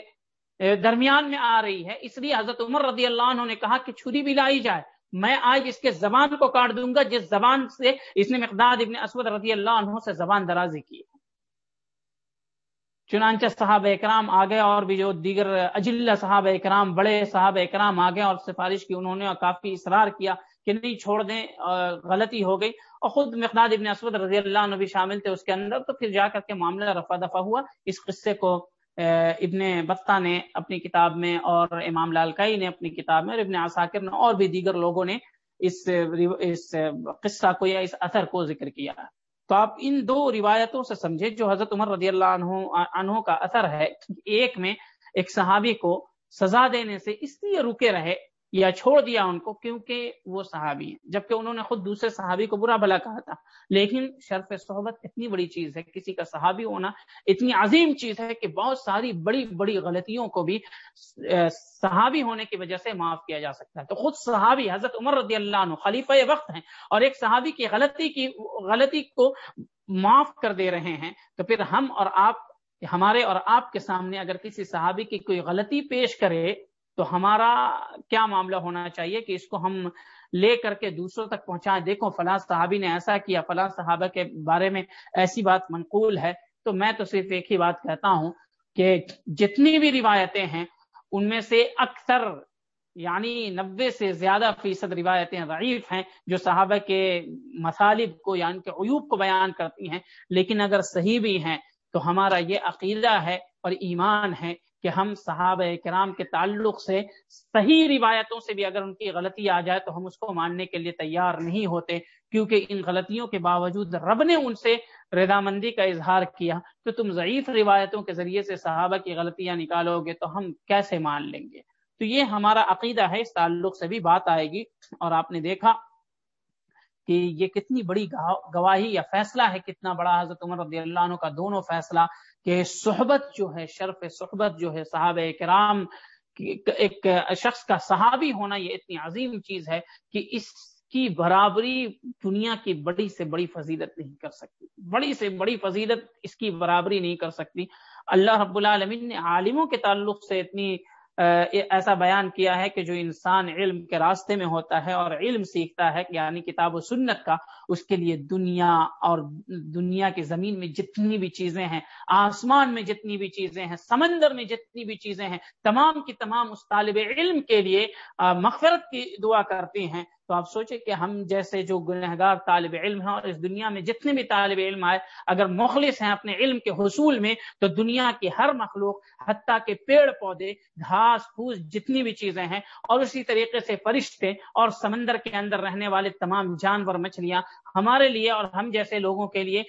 درمیان میں آ رہی ہے۔ اس لیے حضرت عمر رضی اللہ عنہ نے کہا کہ چھری بھی لائی جائے۔ میں آج اس کے زبان کو کاٹ دوں گا، جس زبان سے اس نے مقداد ابن اسود رضی اللہ عنہ سے زبان درازی کی چنانچہ صحابہ اکرام آگے اور بھی جو دیگر اجلہ صحابہ اکرام، بڑے صحابہ اکرام آگے اور سفارش کی انہوں نے کافی اصرار کیا۔ کہ نہیں چھوڑ دیں غلطی ہو گئی۔ اور خود مقداد ابن اسود رضی اللہ عنہ بھی شامل تھے اس کے اندر۔ تو پھر جا کر کے معاملہ رفع دفع ہوا۔ اس قصے کو ابن بطہ نے اپنی کتاب میں اور امام لالکائی نے اپنی کتاب میں اور ابن عساکر نے اور بھی دیگر لوگوں نے اس اس قصہ کو یا اس اثر کو ذکر کیا۔ تو آپ ان دو روایتوں سے سمجھے جو حضرت عمر رضی اللہ عنہ عنہ کا اثر ہے۔ ایک میں ایک صحابی کو سزا دینے سے اس لیے رکے رہے یا چھوڑ دیا ان کو کیونکہ وہ صحابی ہیں۔ جبکہ انہوں نے خود دوسرے صحابی کو برا بھلا کہا تھا۔ لیکن شرف صحبت اتنی بڑی چیز ہے، کسی کا صحابی ہونا اتنی عظیم چیز ہے کہ بہت ساری بڑی بڑی غلطیوں کو بھی صحابی ہونے کی وجہ سے معاف کیا جا سکتا ہے۔ تو خود صحابی حضرت عمر رضی اللہ عنہ خلیفہ وقت ہیں اور ایک صحابی کی غلطی کی، غلطی کو معاف کر دے رہے ہیں، تو پھر ہم اور آپ، ہمارے اور آپ کے سامنے اگر کسی صحابی کی کوئی غلطی پیش کرے تو ہمارا کیا معاملہ ہونا چاہیے کہ اس کو ہم لے کر کے دوسروں تک پہنچائیں؟ دیکھو، فلاں صحابی نے ایسا کیا، فلاں صحابہ کے بارے میں ایسی بات منقول ہے۔ تو میں تو صرف ایک ہی بات کہتا ہوں کہ جتنی بھی روایتیں ہیں، ان میں سے اکثر یعنی نبے سے زیادہ فیصد روایتیں ضعیف ہیں جو صحابہ کے مصالب کو یعنی کہ عیوب کو بیان کرتی ہیں۔ لیکن اگر صحیح بھی ہیں، تو ہمارا یہ عقیدہ ہے اور ایمان ہے کہ ہم صحابہ کرام کے تعلق سے صحیح روایتوں سے بھی اگر ان کی غلطی آ جائے تو ہم اس کو ماننے کے لیے تیار نہیں ہوتے، کیونکہ ان غلطیوں کے باوجود رب نے ان سے رضامندی کا اظہار کیا۔ تو تم ضعیف روایتوں کے ذریعے سے صحابہ کی غلطیاں نکالو گے تو ہم کیسے مان لیں گے؟ تو یہ ہمارا عقیدہ ہے، اس تعلق سے بھی بات آئے گی۔ اور آپ نے دیکھا کہ یہ کتنی بڑی گواہی یا فیصلہ ہے، کتنا بڑا حضرت عمر رضی اللہ عنہ کا دونوں فیصلہ کہ صحبت جو ہے، شرف صحبت جو ہے صحابہ کرام ایک شخص کا صحابی ہونا یہ اتنی عظیم چیز ہے کہ اس کی برابری دنیا کی بڑی سے بڑی فضیلت نہیں کر سکتی۔ بڑی سے بڑی فضیلت اس کی برابری نہیں کر سکتی۔ اللہ رب العالمین نے عالموں کے تعلق سے اتنی ایسا بیان کیا ہے کہ جو انسان علم کے راستے میں ہوتا ہے اور علم سیکھتا ہے یعنی کتاب و سنت کا، اس کے لیے دنیا اور دنیا کی زمین میں جتنی بھی چیزیں ہیں، آسمان میں جتنی بھی چیزیں ہیں، سمندر میں جتنی بھی چیزیں ہیں، تمام کی تمام اس طالب علم کے لیے مغفرت کی دعا کرتی ہیں۔ تو آپ سوچیں کہ ہم جیسے جو گنہگار طالب علم ہیں اور اس دنیا میں جتنے بھی طالب علم آئے، اگر مخلص ہیں اپنے علم کے حصول میں، تو دنیا کی ہر مخلوق، حتیٰ کے پیڑ پودے، گھاس، پھوس، جتنی بھی چیزیں ہیں، اور اسی طریقے سے فرشتے اور سمندر کے اندر رہنے والے تمام جانور، مچھلیاں ہمارے لیے اور ہم جیسے لوگوں کے لیے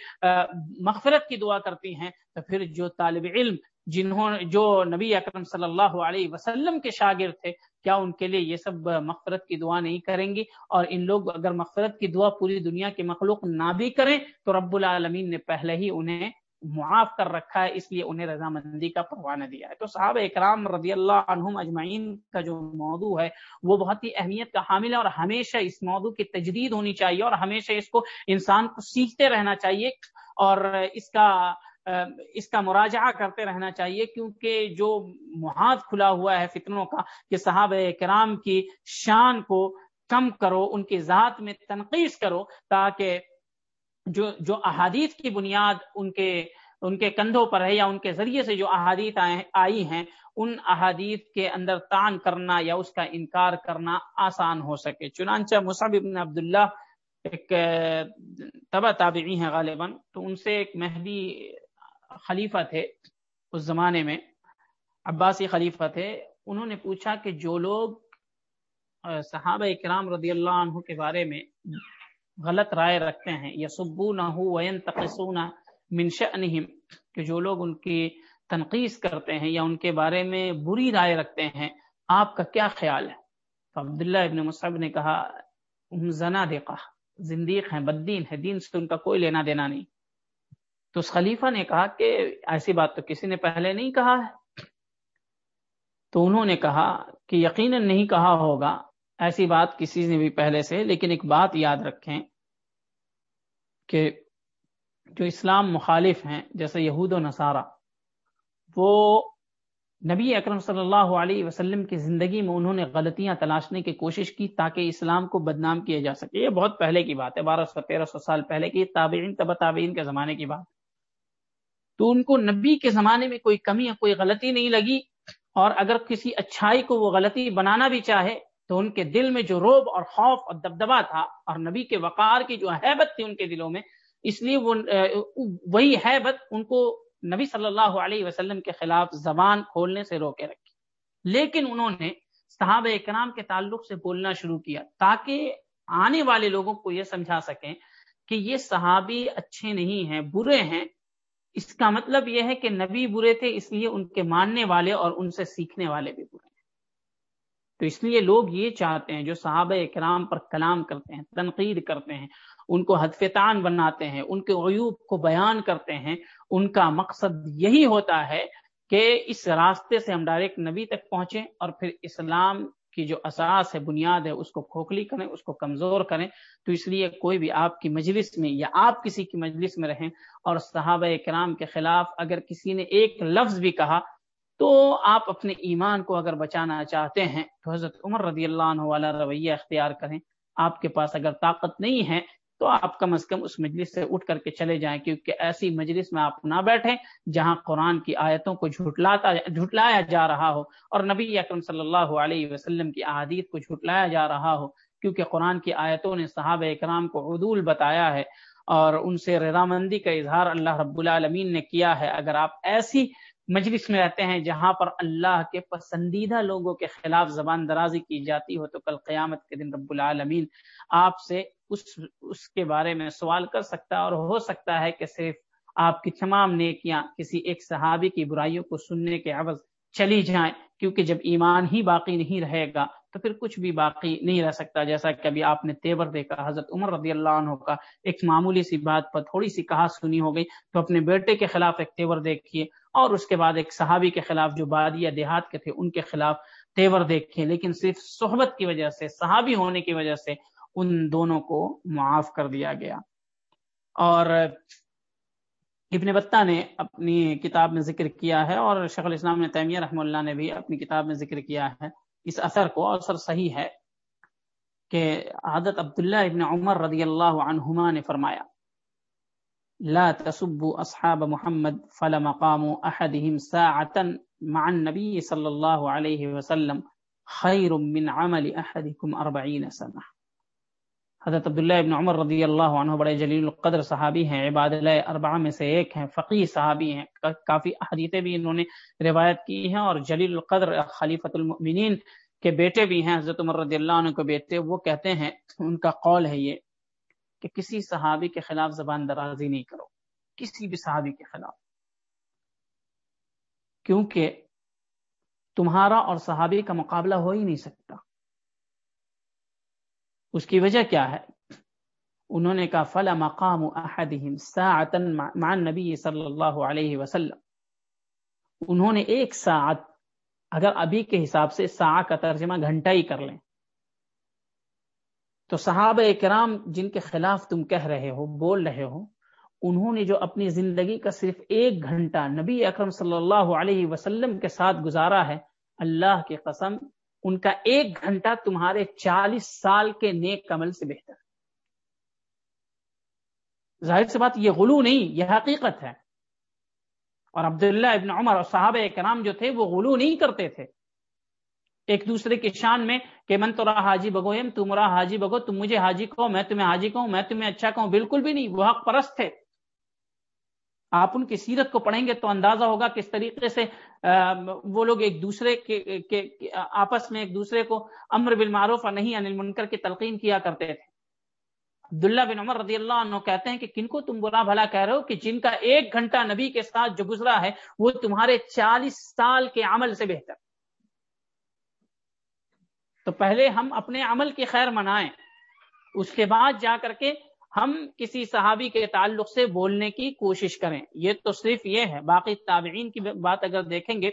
مغفرت کی دعا کرتی ہیں، تو پھر جو طالب علم جنہوں جو نبی اکرم صلی اللہ علیہ وسلم کے شاگرد تھے، کیا ان کے لیے یہ سب مغفرت کی دعا نہیں کریں گی اور ان لوگ اگر مغفرت کی دعا پوری دنیا کے مخلوق نہ بھی کریں، تو رب العالمین نے پہلے ہی انہیں معاف کر رکھا ہے، اس لیے انہیں رضامندی کا پروانہ دیا ہے۔ تو صحابہ اکرام رضی اللہ عنہم اجمعین کا جو موضوع ہے، وہ بہت ہی اہمیت کا حامل ہے اور ہمیشہ اس موضوع کی تجدید ہونی چاہیے اور ہمیشہ اس کو انسان کو سیکھتے رہنا چاہیے اور اس کا اس کا مراجعہ کرتے رہنا چاہیے کیونکہ جو محاذ کھلا ہوا ہے فتنوں کا، کہ صحابہ کرام کی شان کو کم کرو، ان کی ذات میں تنقید کرو، تاکہ جو جو احادیث کی بنیاد ان کے ان کے کندھوں پر ہے یا ان کے ذریعے سے جو احادیث آئی ہیں، ان احادیث کے اندر تان کرنا یا اس کا انکار کرنا آسان ہو سکے۔ چنانچہ مصعب ابن عبداللہ ایک تبا تابعی ہیں غالباً، تو ان سے ایک مہدی خلیفہ تھے اس زمانے میں، عباسی خلیفہ تھے، انہوں نے پوچھا کہ جو لوگ صحابہ کرام رضی اللہ عنہ کے بارے میں غلط رائے رکھتے ہیں یا سبو نہ ہو منشم کہ جو لوگ ان کی تنقید کرتے ہیں یا ان کے بارے میں بری رائے رکھتے ہیں، آپ کا کیا خیال ہے؟ تو عبداللہ ابن مصعب نے کہا زنا دیکھا زندیق ہیں بدین ہے دین سے ان کا کوئی لینا دینا نہیں۔ تو اس خلیفہ نے کہا کہ ایسی بات تو کسی نے پہلے نہیں کہا ہے۔ تو انہوں نے کہا کہ یقیناً نہیں کہا ہوگا، ایسی بات کسی نے بھی پہلے سے، لیکن ایک بات یاد رکھیں کہ جو اسلام مخالف ہیں، جیسے یہود و نصارہ، وہ نبی اکرم صلی اللہ علیہ وسلم کی زندگی میں انہوں نے غلطیاں تلاشنے کی کوشش کی تاکہ اسلام کو بدنام کیا جا سکے۔ یہ بہت پہلے کی بات ہے، بارہ سو تیرہ سو سال پہلے کی، تابعین تب تابعین کے زمانے کی بات۔ تو ان کو نبی کے زمانے میں کوئی کمی یا کوئی غلطی نہیں لگی اور اگر کسی اچھائی کو وہ غلطی بنانا بھی چاہے تو ان کے دل میں جو روب اور خوف اور دبدبا تھا اور نبی کے وقار کی جو حیبت تھی ان کے دلوں میں، اس لیے وہ، وہی حیبت ان کو نبی صلی اللہ علیہ وسلم کے خلاف زبان کھولنے سے روکے رکھی۔ لیکن انہوں نے صحابہ اکرام کے تعلق سے بولنا شروع کیا تاکہ آنے والے لوگوں کو یہ سمجھا سکیں کہ یہ صحابی اچھے نہیں ہیں، برے ہیں۔ اس کا مطلب یہ ہے کہ نبی برے تھے اس لیے ان کے ماننے والے اور ان سے سیکھنے والے بھی برے ہیں۔ تو اس لیے لوگ یہ چاہتے ہیں، جو صحابہ اکرام پر کلام کرتے ہیں، تنقید کرتے ہیں، ان کو حدفتان بناتے ہیں، ان کے عیوب کو بیان کرتے ہیں، ان کا مقصد یہی ہوتا ہے کہ اس راستے سے ہم ڈائریکٹ نبی تک پہنچیں اور پھر اسلام کی جو اساس ہے، بنیاد ہے، اس کو کھوکھلی کریں، اس کو کمزور کریں۔ تو اس لیے کوئی بھی آپ کی مجلس میں یا آپ کسی کی مجلس میں رہیں اور صحابہ کرام کے خلاف اگر کسی نے ایک لفظ بھی کہا، تو آپ اپنے ایمان کو اگر بچانا چاہتے ہیں تو حضرت عمر رضی اللہ عنہ والا رویہ اختیار کریں۔ آپ کے پاس اگر طاقت نہیں ہے تو آپ کم از کم اس مجلس سے اٹھ کر کے چلے جائیں، کیونکہ ایسی مجلس میں آپ نہ بیٹھیں جہاں قرآن کی آیتوں کو جھٹلاتا جھٹلایا جا رہا ہو اور نبی اکرم صلی اللہ علیہ وسلم کی احادیث کو جھٹلایا جا رہا ہو، کیونکہ قرآن کی آیتوں نے صحابہ اکرام کو عدول بتایا ہے اور ان سے رضامندی کا اظہار اللہ رب العالمین نے کیا ہے۔ اگر آپ ایسی مجلس میں رہتے ہیں جہاں پر اللہ کے پسندیدہ لوگوں کے خلاف زبان درازی کی جاتی ہو، تو کل قیامت کے دن رب العالمین آپ سے اس اس کے بارے میں سوال کر سکتا ہے اور ہو سکتا ہے کہ صرف آپ کی تمام نیکیاں کسی ایک صحابی کی برائیوں کو سننے کے عوض چلی جائیں، کیونکہ جب ایمان ہی باقی نہیں رہے گا تو پھر کچھ بھی باقی نہیں رہ سکتا۔ جیسا کہ ابھی آپ نے تیور دیکھا حضرت عمر رضی اللہ عنہ کا ایک معمولی سی بات پر تھوڑی سی کہا سنی ہو گئی، تو اپنے بیٹے کے خلاف ایک تیور دیکھیے اور اس کے بعد ایک صحابی کے خلاف جو بادی یا دیہات کے تھے، ان کے خلاف تیور دیکھیے لیکن صرف صحبت کی وجہ سے، صحابی ہونے کی وجہ سے ان دونوں کو معاف کر دیا گیا۔ اور ابن بتہ نے اپنی کتاب میں ذکر کیا ہے اور شیخ الاسلام نے تیمیہ رحمہ اللہ نے بھی اپنی کتاب میں ذکر کیا ہے اس اثر کو۔ اثر صحیح ہے کہ حضرت عبداللہ ابن عمر رضی اللہ عنہما نے فرمایا، لا تسبوا اصحاب محمد فلمقام احدهم ساعه مع النبي صلی اللہ علیہ وسلم خیر من عمل احدكم 40 سنه حضرت عبداللہ ابن عمر رضی اللہ عنہ بڑے جلیل القدر صحابی ہیں، عباد اللہ اربعہ میں سے ایک ہیں فقی صحابی ہیں۔ کافی حدیثیں بھی انہوں نے روایت کی ہیں اور جلیل القدر خلیفۃ المؤمنین کے بیٹے بھی ہیں۔ حضرت عمر رضی اللہ عنہ کے بیٹے وہ کہتے ہیں، ان کا قول ہے یہ کہ کسی صحابی کے خلاف زبان درازی نہیں کرو، کسی بھی صحابی کے خلاف۔ کیونکہ تمہارا اور صحابی کا مقابلہ ہو ہی نہیں سکتا۔ اس کی وجہ کیا ہے؟ انہوں نے کہا، فلا مقام احدہم ساعتا مع النبی صلی اللہ علیہ وسلم۔ انہوں نے ایک ساعت، اگر ابھی کے حساب سے سا کا ترجمہ گھنٹہ ہی کر لیں۔ تو صحابہ کرام جن کے خلاف تم کہہ رہے ہو، بول رہے ہو، انہوں نے جو اپنی زندگی کا صرف ایک گھنٹہ نبی اکرم صلی اللہ علیہ وسلم کے ساتھ گزارا ہے، اللہ کی قسم ان کا ایک گھنٹہ تمہارے چالیس سال کے نیک عمل سے بہتر ظاہر سی بات، یہ غلو نہیں، یہ حقیقت ہے۔ اور عبداللہ ابن عمر اور صحابہ کرام جو تھے، وہ غلو نہیں کرتے تھے۔ ایک دوسرے کی شان میں کہ من تو رہا حاجی بگو تم رہا حاجی بگو، تم مجھے حاجی کہو، میں تمہیں حاجی کہوں، میں تمہیں اچھا کہوں، بالکل بھی نہیں، وہ حق پرست تھے۔ آپ ان کی سیرت کو پڑھیں گے تو اندازہ ہوگا کس طریقے سے وہ لوگ ایک دوسرے کے آپس میں ایک دوسرے کو امر بالمعروف اور نہیں انل منکر کی تلقین کیا کرتے تھے۔ عبداللہ بن عمر رضی اللہ عنہ کہتے ہیں کہ کن کو تم برا بھلا کہہ رہے ہو کہ جن کا ایک گھنٹہ نبی کے ساتھ جو گزرا ہے وہ تمہارے چالیس سال کے عمل سے بہتر۔ تو پہلے ہم اپنے عمل کی خیر منائیں، اس کے بعد جا کر کے ہم کسی صحابی کے تعلق سے بولنے کی کوشش کریں۔ یہ تو صرف یہ ہے، باقی تابعین کی بات اگر دیکھیں گے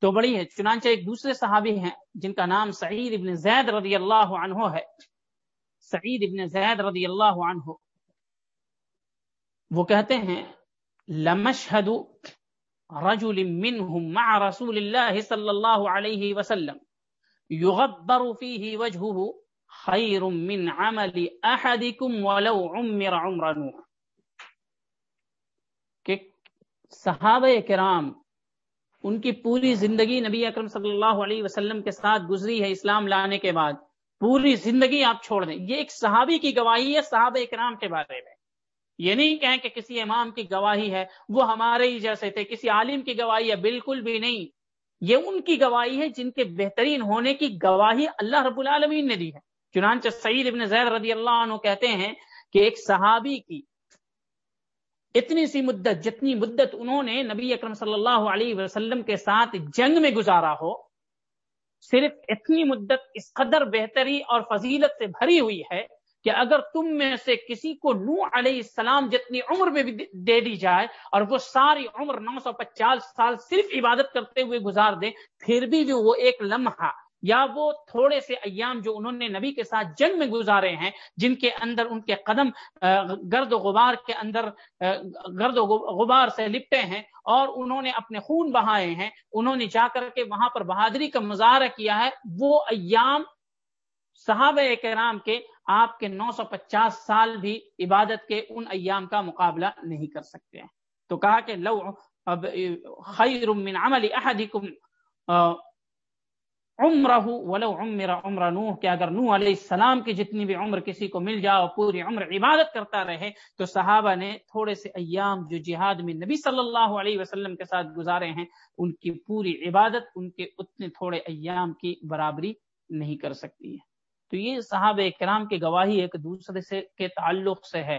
تو بڑی ہے۔ چنانچہ ایک دوسرے صحابی ہیں جن کا نام سعید ابن زید رضی اللہ عنہ ہے۔ سعید ابن زید رضی اللہ عنہ۔ وہ کہتے ہیں، لمشہد رجل منہم مع رسول اللہ صلی اللہ علیہ وسلم، یغبر فیہ وجہہ خیر من عمل احدکم ولو عمر عمر نوح کہ صحابہ کرام ان کی پوری زندگی نبی اکرم صلی اللہ علیہ وسلم کے ساتھ گزری ہے اسلام لانے کے بعد، پوری زندگی آپ چھوڑ دیں۔ یہ ایک صحابی کی گواہی ہے صحابہ کرام کے بارے میں۔ یہ نہیں کہیں کہ کسی امام کی گواہی ہے، وہ ہمارے ہی جیسے تھے، کسی عالم کی گواہی ہے، بالکل بھی نہیں۔ یہ ان کی گواہی ہے جن کے بہترین ہونے کی گواہی اللہ رب العالمین نے دی ہے۔ چنانچہ سعید ابن زید رضی اللہ عنہ کہتے ہیں کہ ایک صحابی کی اتنی سی مدت، جتنی مدت انہوں نے نبی اکرم صلی اللہ علیہ وسلم کے ساتھ جنگ میں گزارا ہو، صرف اتنی مدت اس قدر بہتری اور فضیلت سے بھری ہوئی ہے کہ اگر تم میں سے کسی کو نو علیہ السلام جتنی عمر میں بھی دے دی جائے اور وہ ساری عمر نو سو پچاس سال صرف عبادت کرتے ہوئے گزار دے پھر بھی جو وہ ایک لمحہ یا وہ تھوڑے سے ایام جو انہوں نے نبی کے ساتھ جنگ میں گزارے ہیں، جن کے اندر ان کے قدم گرد و غبار کے اندر گرد و غبار سے لپٹے ہیں اور انہوں نے اپنے خون بہائے ہیں۔ انہوں نے جا کر کے وہاں پر بہادری کا مظاہرہ کیا ہے۔ وہ ایام صحابہ کرام کے، آپ کے نو سو پچاس سال بھی عبادت کے ان ایام کا مقابلہ نہیں کر سکتے ہیں۔ تو کہا کہ لو خیر من عمل احدکم عمرہ، ولو عمر عمر نوح، کہ اگر نوح علیہ السلام کی جتنی بھی عمر کسی کو مل جائے پوری عمر عبادت کرتا رہے، تو صحابہ نے تھوڑے سے ایام جو جہاد میں نبی صلی اللہ علیہ وسلم کے ساتھ گزارے ہیں، ان کی پوری عبادت، ان کے اتنے تھوڑے ایام کی برابری نہیں کر سکتی ہے۔ تو یہ صحابہ کرام کی گواہی ایک دوسرے سے کے تعلق سے ہے۔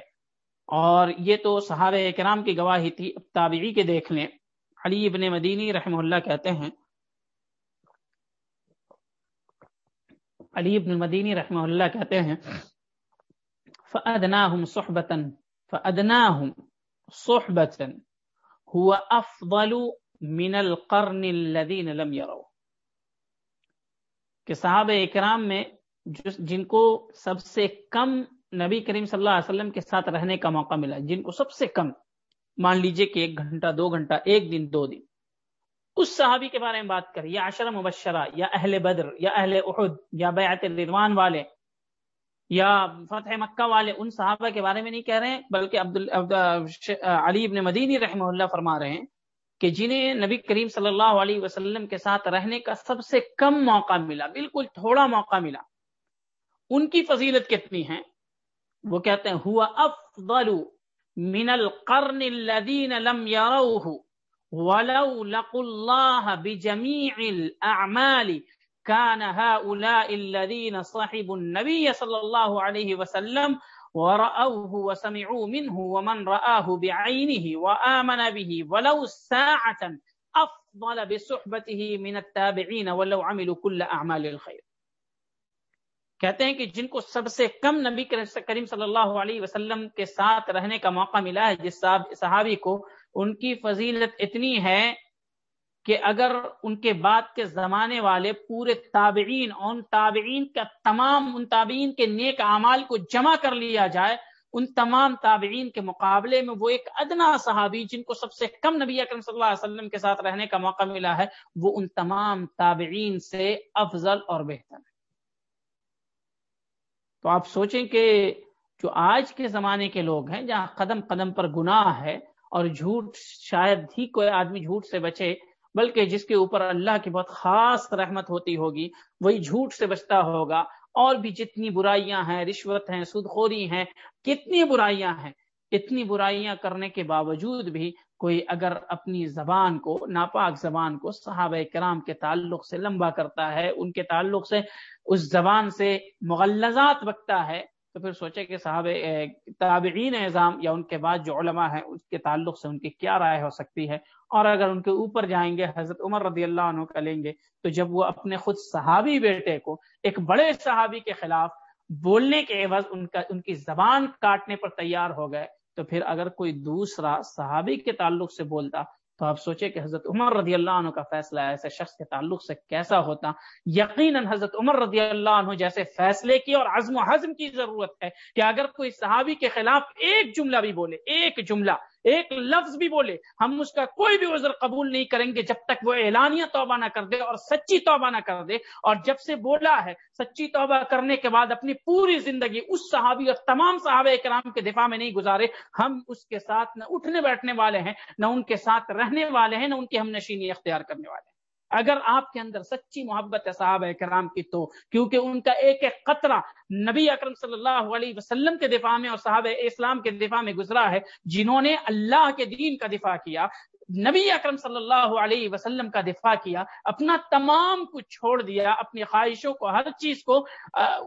اور یہ تو صحابہ کرام کی گواہی تھی، اب تابعی کے دیکھ لیں۔ علی ابن مدینی رحمہ اللہ کہتے ہیں علی ابن المدینی رحمہ اللہ کہتے ہیں، فَأَدْنَاهُمْ صُحْبَةً فَأَدْنَاهُمْ صُحْبَةً، هُوَ أَفْضَلُ مِنَ الْقَرْنِ الَّذِينَ لَمْ يَرَوْا۔ کہ صحابہ اکرام میں جن کو سب سے کم نبی کریم صلی اللہ علیہ وسلم کے ساتھ رہنے کا موقع ملا، جن کو سب سے کم، مان لیجیے کہ ایک گھنٹہ، دو گھنٹہ، ایک دن، دو دن۔ اس صحابی کے بارے میں بات کریں، یا عشر مبشرہ، یا اہل بدر، یا اہل احد، یا بیعت الرضوان والے، یا فتح مکہ والے، ان صحابہ کے بارے میں نہیں کہہ رہے ہیں، بلکہ عبد علی ابن مدینی رحمہ اللہ فرما رہے ہیں کہ جنہیں نبی کریم صلی اللہ علیہ وسلم کے ساتھ رہنے کا سب سے کم موقع ملا، بالکل تھوڑا موقع ملا۔ ان کی فضیلت کتنی ہے؟ وہ کہتے ہیں، ہوا افضل من القرن الذين لم يروه ولو لقوا الله بجميع الاعمال كان هؤلاء الذين صحبوا النبي صلى الله عليه وسلم ورأوه وسمعوا منه ومن رآه بعينه وآمن به ولو ساعة أفضل بصحبته من التابعين ولو عملوا كل أعمال الخير کہتے ہیں کہ جن کو سب سے کم نبی کریم صلی اللہ علیہ وسلم کے ساتھ رہنے کا موقع ملا ہے، جس صحابی کو ان کی فضیلت اتنی ہے کہ اگر ان کے بعد کے زمانے والے پورے تابعین ان تابعین کا تمام، ان تابعین کے نیک اعمال کو جمع کر لیا جائے، ان تمام تابعین کے مقابلے میں وہ ایک ادنا صحابی جن کو سب سے کم نبی اکرم صلی اللہ علیہ وسلم کے ساتھ رہنے کا موقع ملا ہے، وہ ان تمام تابعین سے افضل اور بہتر ہے تو آپ سوچیں کہ جو آج کے زمانے کے لوگ ہیں، جہاں قدم قدم پر گناہ ہے اور جھوٹ شاید ہی کوئی آدمی جھوٹ سے بچے، بلکہ جس کے اوپر اللہ کی بہت خاص رحمت ہوتی ہوگی، وہی جھوٹ سے بچتا ہوگا۔ اور بھی جتنی برائیاں ہیں، رشوت ہیں سود خوری ہیں، کتنی برائیاں ہیں، اتنی برائیاں کرنے کے باوجود بھی کوئی اگر اپنی زبان کو، ناپاک زبان کو صحابہ کرام کے تعلق سے لمبا کرتا ہے، ان کے تعلق سے، اس زبان سے مغلزات بکتا ہے تو پھر سوچے کہ صاحب تابعین نظام یا ان کے بعد جو علماء ہیں، اس کے تعلق سے ان کی کیا رائے ہو سکتی ہے؟ اور اگر ان کے اوپر جائیں گے، حضرت عمر رضی اللہ عنہ کا لیں گے، تو جب وہ اپنے خود صحابی بیٹے کو، ایک بڑے صحابی کے خلاف بولنے کے عوض ان کا، ان کی زبان کاٹنے پر تیار ہو گئے، تو پھر اگر کوئی دوسرا صحابی کے تعلق سے بولتا تو آپ سوچے کہ حضرت عمر رضی اللہ عنہ کا فیصلہ ایسے شخص کے تعلق سے کیسا ہوتا؟ یقیناً حضرت عمر رضی اللہ عنہ جیسے فیصلے کی اور عزم و حزم کی ضرورت ہے کہ اگر کوئی صحابی کے خلاف ایک جملہ بھی بولے، ایک جملہ ایک لفظ بھی بولے، ہم اس کا کوئی بھی عذر قبول نہیں کریں گے جب تک وہ اعلانیہ توبہ نہ کر دے اور سچی توبہ نہ کر دے۔ اور جب سے بولا ہے سچی توبہ کرنے کے بعد اپنی پوری زندگی اس صحابی اور تمام صحابہ کرام کے دفاع میں نہیں گزارے، ہم اس کے ساتھ نہ اٹھنے بیٹھنے والے ہیں، نہ ان کے ساتھ رہنے والے ہیں، نہ ان کی ہم نشینی اختیار کرنے والے ہیں۔ اگر آپ کے اندر سچی محبت ہے صحابہ کرام کی تو، کیونکہ ان کا ایک ایک قطرہ نبی اکرم صلی اللہ علیہ وسلم کے دفاع میں اور صحابہ اسلام کے دفاع میں گزرا ہے، جنہوں نے اللہ کے دین کا دفاع کیا نبی اکرم صلی اللہ علیہ وسلم کا دفاع کیا، اپنا تمام کچھ چھوڑ دیا، اپنی خواہشوں کو، ہر چیز کو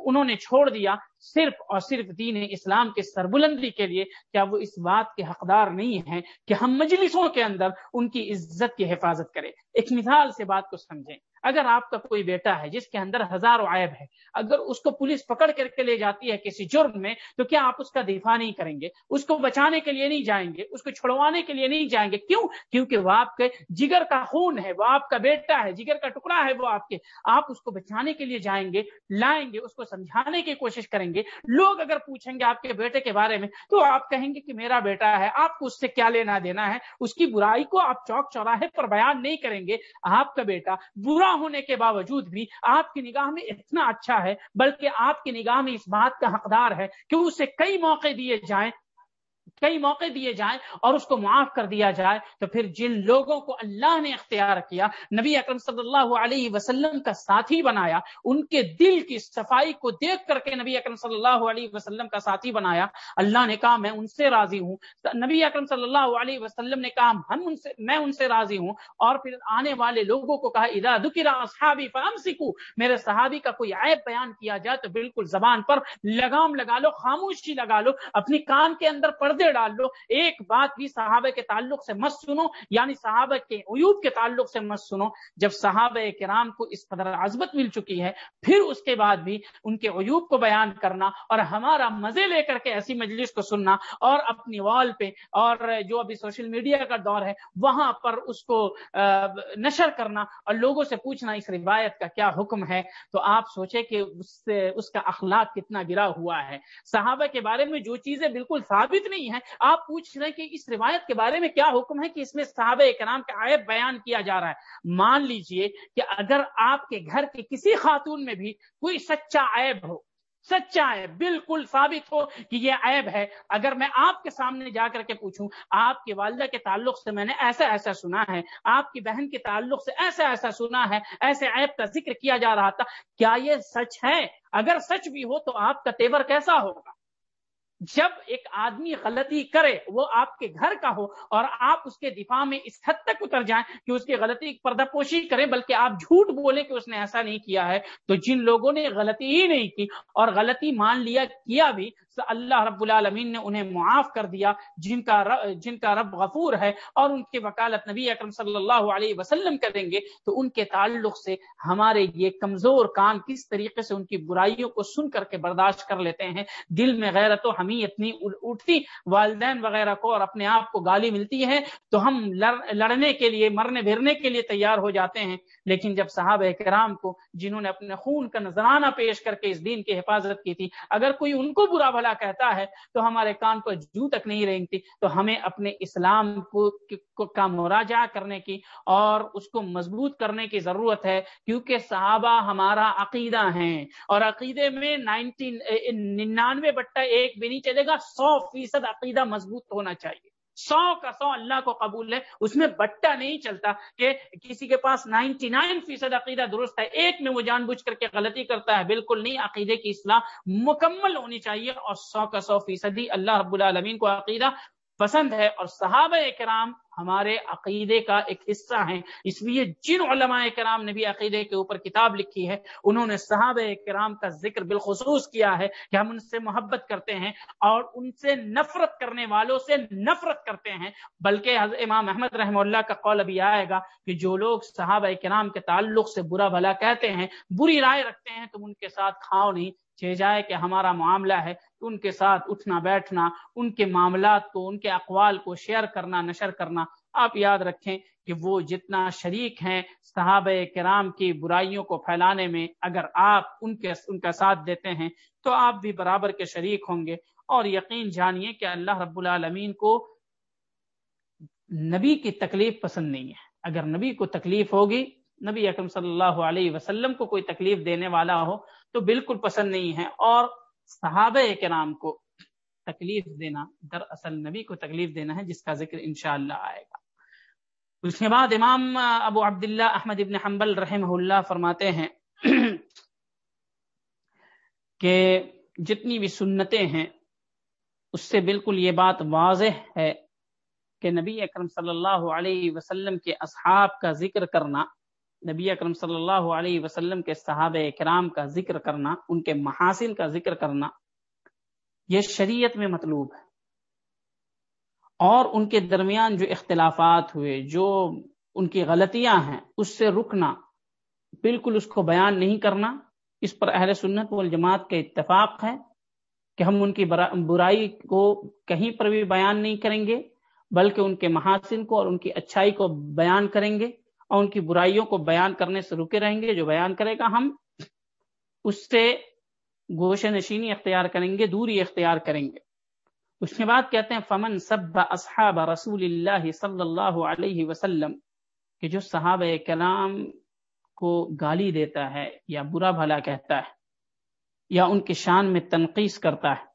انہوں نے چھوڑ دیا صرف اور صرف دین اسلام کے سربلندی کے لیے، کیا وہ اس بات کے حقدار نہیں ہیں کہ ہم مجلسوں کے اندر ان کی عزت کی حفاظت کریں؟ ایک مثال سے بات کو سمجھیں۔ اگر آپ کا کوئی بیٹا ہے جس کے اندر ہزاروں عائب ہے اگر اس کو پولیس پکڑ کر کے لے جاتی ہے کسی جرم میں، تو کیا آپ اس کا دفاع نہیں کریں گے؟ اس کو بچانے کے لیے نہیں جائیں گے، اس کو چھڑوانے کے لیے نہیں جائیں گے۔ کیوں؟ کیونکہ وہ آپ کے جگر کا خون ہے، وہ آپ کا بیٹا ہے، جگر کا ٹکڑا ہے وہ آپ کے۔ آپ اس کو بچانے کے لیے جائیں گے، لائیں گے، اس کو سمجھانے کی کوشش کریں گے۔ لوگ اگر پوچھیں گے آپ کے بیٹے کے بارے میں، تو آپ کہیں گے کہ میرا بیٹا ہے، آپ کو اس سے کیا لینا دینا ہے؟ اس کی برائی کو آپ چوک چوراہے پر بیان نہیں کریں گے۔ آپ کا بیٹا برا ہونے کے باوجود بھی آپ کی نگاہ میں اتنا اچھا ہے، بلکہ آپ کی نگاہ میں اس بات کا حقدار ہے کہ اسے کئی موقع دیے جائیں کئی موقع دیے جائیں اور اس کو معاف کر دیا جائے، تو پھر جن لوگوں کو اللہ نے اختیار کیا، نبی اکرم صلی اللہ علیہ وسلم کا ساتھی بنایا، ان کے دل کی صفائی کو دیکھ کر کے نبی اکرم صلی اللہ علیہ وسلم کا ساتھی بنایا، اللہ نے کہا میں ان سے راضی ہوں۔ نبی اکرم صلی اللہ علیہ وسلم نے کہا ہم ان سے، میں ان سے راضی ہوں۔ اور پھر آنے والے لوگوں کو کہا ادا دکرا اصحابی فہم سکھوں میرے صحابی کا کوئی عیب بیان کیا جائے تو بالکل زبان پر لگام لگا لو، خاموشی لگا لو، اپنی کان کے اندر پردے پردے ڈال لو۔ ایک بات بھی صحابہ کے تعلق سے مت سنو یعنی صحابہ کے عیوب کے تعلق سے مت سنو۔ جب صحابہ کرام کو اس قدر عزمت مل چکی ہے، پھر اس کے بعد بھی ان کے عیوب کو بیان کرنا اور ہمارا مزے لے کر کے ایسی مجلس کو سننا اور اپنی وال پہ اور جو ابھی سوشل میڈیا کا دور ہے، وہاں پر اس کو نشر کرنا اور لوگوں سے پوچھنا اس روایت کا کیا حکم ہے۔ تو آپ سوچے کہ اس سے، اس کا اخلاق کتنا گرا ہوا ہے۔ صحابہ کے بارے میں جو چیزیں بالکل ثابت نہیں ہے آپ پوچھ رہے ہیں کہ اس روایت کے بارے میں کیا حکم ہے کہ اس میں صحابہ کرام کا عیب بیان کیا جا رہا ہے؟ مان لیجیے کہ اگر آپ کے گھر کے کسی خاتون میں بھی کوئی سچا عیب ہو، سچا ہے بالکل ثابت ہو کہ یہ عیب ہے، اگر میں آپ کے سامنے جا کر کے پوچھوں، آپ کی والدہ کے تعلق سے میں نے ایسا ایسا سنا ہے، آپ کی بہن کے تعلق سے ایسا ایسا سنا ہے، ایسے عیب کا ذکر کیا جا رہا تھا، کیا یہ سچ ہے؟ اگر سچ بھی ہو تو آپ کا تیور کیسا ہوگا؟ جب ایک آدمی غلطی کرے، وہ آپ کے گھر کا ہو اور آپ اس کے دفاع میں اس حد تک اتر جائیں کہ اس کی غلطی پردہ پوشی کریں بلکہ آپ جھوٹ بولیں کہ اس نے ایسا نہیں کیا ہے، تو جن لوگوں نے غلطی ہی نہیں کی اور غلطی مان لیا، کیا بھی اللہ رب العالمین نے انہیں معاف کر دیا، جن کا رب، جن کا رب غفور ہے اور ان کی وکالت نبی اکرم صلی اللہ علیہ وسلم کریں گے، تو ان کے تعلق سے ہمارے یہ کمزور کان کس طریقے سے ان کی برائیوں کو سن کر کے برداشت کر لیتے ہیں؟ دل میں غیرت و ہمیں اتنی اٹھتی والدین وغیرہ کو اور اپنے آپ کو گالی ملتی ہے تو ہم لڑنے کے لیے، مرنے بھرنے کے لیے تیار ہو جاتے ہیں۔ لیکن جب صحابہ کرام کو، جنہوں نے اپنے خون کا نذرانہ پیش کر کے اس دین کی حفاظت کی تھی، اگر کوئی ان کو برا بھلا کہتا ہے تو ہمارے کان کو جو تک نہیں رینگتی۔ تو ہمیں اپنے اسلام کو کا مراجعہ کرنے کی اور اس کو مضبوط کرنے کی ضرورت ہے۔ کیونکہ صحابہ ہمارا عقیدہ ہیں اور عقیدے میں ننانوے بٹا ایک بھی نہیں چلے گا سو فیصد عقیدہ مضبوط ہونا چاہیے۔ سو کا سو اللہ کو قبول ہے، اس میں بٹا نہیں چلتا کہ کسی کے پاس نائنٹی نائن فیصد عقیدہ درست ہے، ایک میں وہ جان بوجھ کر کے غلطی کرتا ہے، بالکل نہیں۔ عقیدے کی اصلاح مکمل ہونی چاہیے اور سو کا سو فیصد ہی اللہ رب العالمین کو عقیدہ پسند ہے اور صحابہ کرام ہمارے عقیدے کا ایک حصہ ہیں۔ اس لیے جن علماء کرام نے بھی عقیدے کے اوپر کتاب لکھی ہے، انہوں نے صحابہ کرام کا ذکر بالخصوص کیا ہے کہ ہم ان سے محبت کرتے ہیں اور ان سے نفرت کرنے والوں سے نفرت کرتے ہیں۔ بلکہ حضرت امام احمد رحم اللہ کا قول ابھی آئے گا کہ جو لوگ صحابہ کرام کے تعلق سے برا بھلا کہتے ہیں، بری رائے رکھتے ہیں، تم ان کے ساتھ کھاؤ نہیں چھ جائے کہ ہمارا معاملہ ہے ان کے ساتھ اٹھنا بیٹھنا، ان کے معاملات کو، ان کے اقوال کو شیئر کرنا، نشر کرنا۔ آپ یاد رکھیں کہ وہ جتنا شریک ہیں صحابہ کرام کی برائیوں کو پھیلانے میں، اگر آپ ان کے، ان کا ساتھ دیتے ہیں تو آپ بھی برابر کے شریک ہوں گے۔ اور یقین جانیے کہ اللہ رب العالمین کو نبی کی تکلیف پسند نہیں ہے۔ اگر نبی کو تکلیف ہوگی، نبی اکرم صلی اللہ علیہ وسلم کو کوئی تکلیف دینے والا ہو تو بالکل پسند نہیں ہے۔ اور صحابہ کے نام کو تکلیف دینا، دراصل نبی کو تکلیف دینا ہے، جس کا ذکر انشاءاللہ آئے گا۔ اس کے بعد امام ابو عبداللہ احمد ابن حنبل رحمہ اللہ فرماتے ہیں [clears throat] کہ جتنی بھی سنتیں ہیں، اس سے بالکل یہ بات واضح ہے کہ نبی اکرم صلی اللہ علیہ وسلم کے اصحاب کا ذکر کرنا نبی اکرم صلی اللہ علیہ وسلم کے صحابہ کرام کا ذکر کرنا، ان کے محاسن کا ذکر کرنا یہ شریعت میں مطلوب ہے۔ اور ان کے درمیان جو اختلافات ہوئے، جو ان کی غلطیاں ہیں، اس سے رکنا، بالکل اس کو بیان نہیں کرنا، اس پر اہل سنت والجماعت کا اتفاق ہے کہ ہم ان کی برائی کو کہیں پر بھی بیان نہیں کریں گے، بلکہ ان کے محاسن کو اور ان کی اچھائی کو بیان کریں گے۔ اور ان کی برائیوں کو بیان کرنے سے رکے رہیں گے، جو بیان کرے گا ہم، اس سے گوش نشینی اختیار کریں گے، دوری اختیار کریں گے۔ اس کے بعد کہتے ہیں، فمن سب اصحاب رسول اللہ صلی اللہ علیہ وسلم، کہ جو صحابہ کلام کو گالی دیتا ہے یا برا بھلا کہتا ہے، یا ان کی شان میں تنقید کرتا ہے،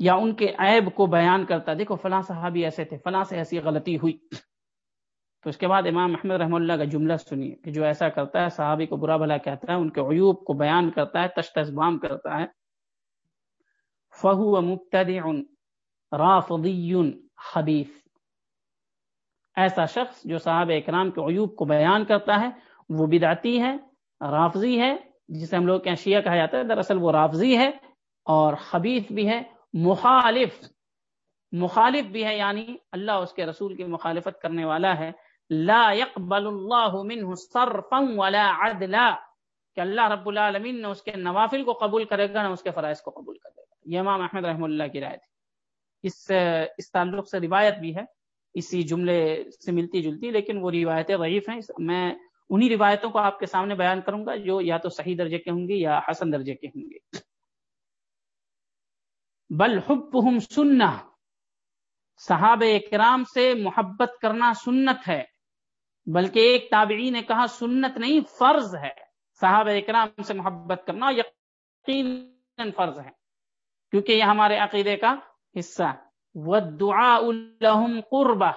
یا ان کے عیب کو بیان کرتا ہے۔ دیکھو، فلاں صحابی ایسے تھے، فلاں سے ایسی غلطی ہوئی۔ تو اس کے بعد امام محمد رحم اللہ کا جملہ سنیے کہ جو ایسا کرتا ہے، صحابی کو برا بھلا کہتا ہے، ان کے عیوب کو بیان کرتا ہے تشتبام کرتا ہے۔ فہو مبتدع رافضی خبیث ایسا شخص جو صحابہ اکرام کے عیوب کو بیان کرتا ہے، وہ بدعتی ہے، رافضی ہے، جسے ہم لوگ شیعہ کہا جاتا ہے، دراصل وہ رافضی ہے اور خبیث بھی ہے، مخالف۔ مخالف بھی ہے یعنی اللہ اس کے رسول کی مخالفت کرنے والا ہے۔ لا يقبل اللہ منه صرفا ولا عدلا. کہ اللہ رب العالمین نے اس کے نوافل کو قبول کرے گا، نہ اس کے فرائض کو قبول کرے گا. یہ امام احمد رحم اللہ کی رائے تھی۔ اس اس تعلق سے روایت بھی ہے۔ اسی جملے سے ملتی جلتی، لیکن وہ روایتیں ضعیف ہیں۔ میں انہی روایتوں کو آپ کے سامنے بیان کروں گا جو یا تو صحیح درجے کے ہوں گے یا حسن درجے کے ہوں گے۔ بل حبهم سنہ۔ صحابہ کرام سے محبت کرنا سنت ہے۔ بلکہ ایک تابعی نے کہا سنت نہیں، فرض ہے۔ صحابہ اکرام سے محبت کرنا یقین فرض ہے، کیونکہ یہ ہمارے عقیدے کا حصہ وہ دعا الحم قربہ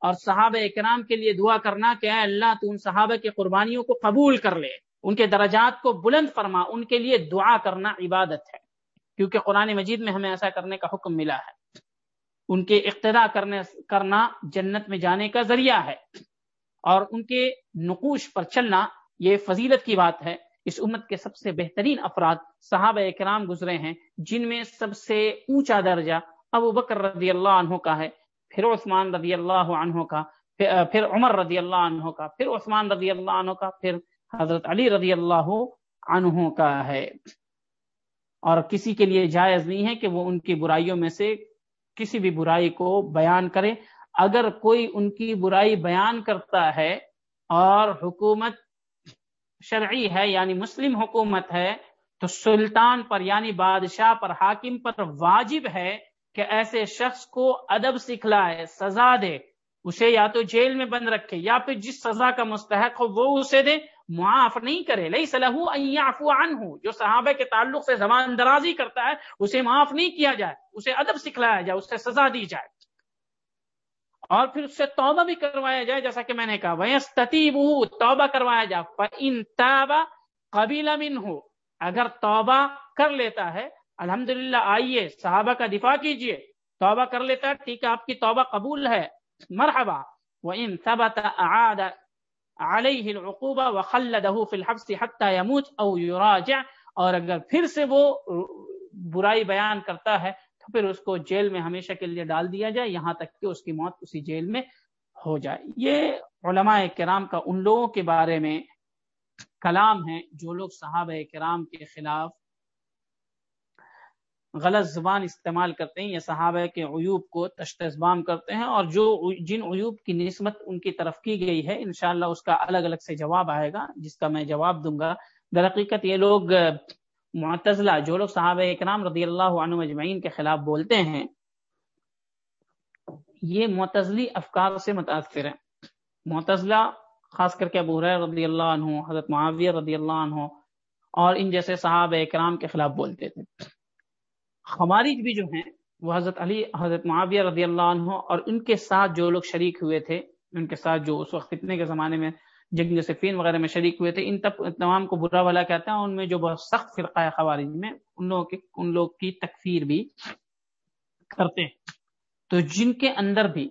اور صحابہ اکرام کے لیے دعا کرنا کہ اے اللہ تو ان صحابہ کی قربانیوں کو قبول کر لے، ان کے درجات کو بلند فرما، ان کے لیے دعا کرنا عبادت ہے۔ کیونکہ قرآن مجید میں ہمیں ایسا کرنے کا حکم ملا ہے۔ ان کے اقتدا کرنے، کرنا جنت میں جانے کا ذریعہ ہے۔ اور ان کے نقوش پر چلنا یہ فضیلت کی بات ہے۔ اس امت کے سب سے بہترین افراد صحابہ اکرام گزرے ہیں، جن میں سب سے اونچا درجہ ابو بکر رضی اللہ عنہ کا ہے، پھر عثمان رضی اللہ عنہ کا پھر عمر رضی اللہ عنہ کا، پھر عثمان رضی اللہ عنہ کا، پھر حضرت علی رضی اللہ عنہ کا ہے۔ اور کسی کے لیے جائز نہیں ہے کہ وہ ان کی برائیوں میں سے کسی بھی برائی کو بیان کرے۔ اگر کوئی ان کی برائی بیان کرتا ہے اور حکومت شرعی ہے یعنی مسلم حکومت ہے، تو سلطان پر یعنی بادشاہ پر، حاکم پر واجب ہے کہ ایسے شخص کو ادب سکھلائے، سزا دے۔ اسے یا تو جیل میں بند رکھے یا پھر جس سزا کا مستحق ہو وہ اسے دے۔ معاف نہیں کرے۔ لئی صلاح عنہ جو صحابہ کے تعلق سے زبان درازی کرتا ہے، اسے معاف نہیں کیا جائے۔ اسے ادب سکھلایا جائے اسے سزا دی جائے۔ اور پھر اس سے توبہ بھی کروایا جائے، جیسا کہ میں نے کہا وہ توبہ کروایا جائے۔ ان تابا قبیل امن ہو اگر توبہ کر لیتا ہے الحمد آئیے، صحابہ کا دفاع کیجیے۔ توبہ کر لیتا ہے، ٹھیک ہے، آپ کی توبہ قبول ہے۔ مرحبا۔ وَإِن ثَبَتَ أَعَادَ عَلَيْهِ الْعُقُوبَ وَخَلَّدَهُ فِي الْحَبْسِ حَتَّى يَمُوتْ أَوْ يُرَاجِعْ۔ اور اگر پھر سے وہ برائی بیان کرتا ہے تو پھر اس کو جیل میں ہمیشہ کے لیے ڈال دیا جائے، یہاں تک کہ اس کی موت اسی جیل میں ہو جائے۔ یہ علماء کرام کا ان لوگوں کے بارے میں کلام ہے جو لوگ صحابہ کرام کے خلاف غلط زبان استعمال کرتے ہیں یا صحابہ کے عیوب کو تشتبام کرتے ہیں اور جو جن عیوب کی نسبت ان کی طرف کی گئی ہے، انشاءاللہ اس کا الگ الگ سے جواب آئے گا، جس کا میں جواب دوں گا۔ در حقیقت یہ لوگ معتزلہ جو لوگ صحابہ اکرام رضی اللہ عنہ مجمعین کے خلاف بولتے ہیں، یہ معتزلی افکار سے متاثر ہیں۔ معتزلہ، خاص کر کے ابو رضی اللہ عنہ، حضرت معاویہ رضی اللہ عنہ اور ان جیسے صحابہ اکرام کے خلاف بولتے تھے۔ خوارج بھی جو ہیں، وہ حضرت علی، حضرت معاویہ رضی اللہ عنہ اور ان کے ساتھ جو لوگ شریک ہوئے تھے، ان کے ساتھ جو اس وقت فتنے کے زمانے میں جنگ صفین وغیرہ میں شریک ہوئے تھے، ان تمام کو برا بھلا کہتے ہیں ان میں جو بہت سخت فرقہ ہے خوارج میں، ان لوگوں کی ان لوگ کی تکفیر بھی کرتے ہیں۔ تو جن کے اندر بھی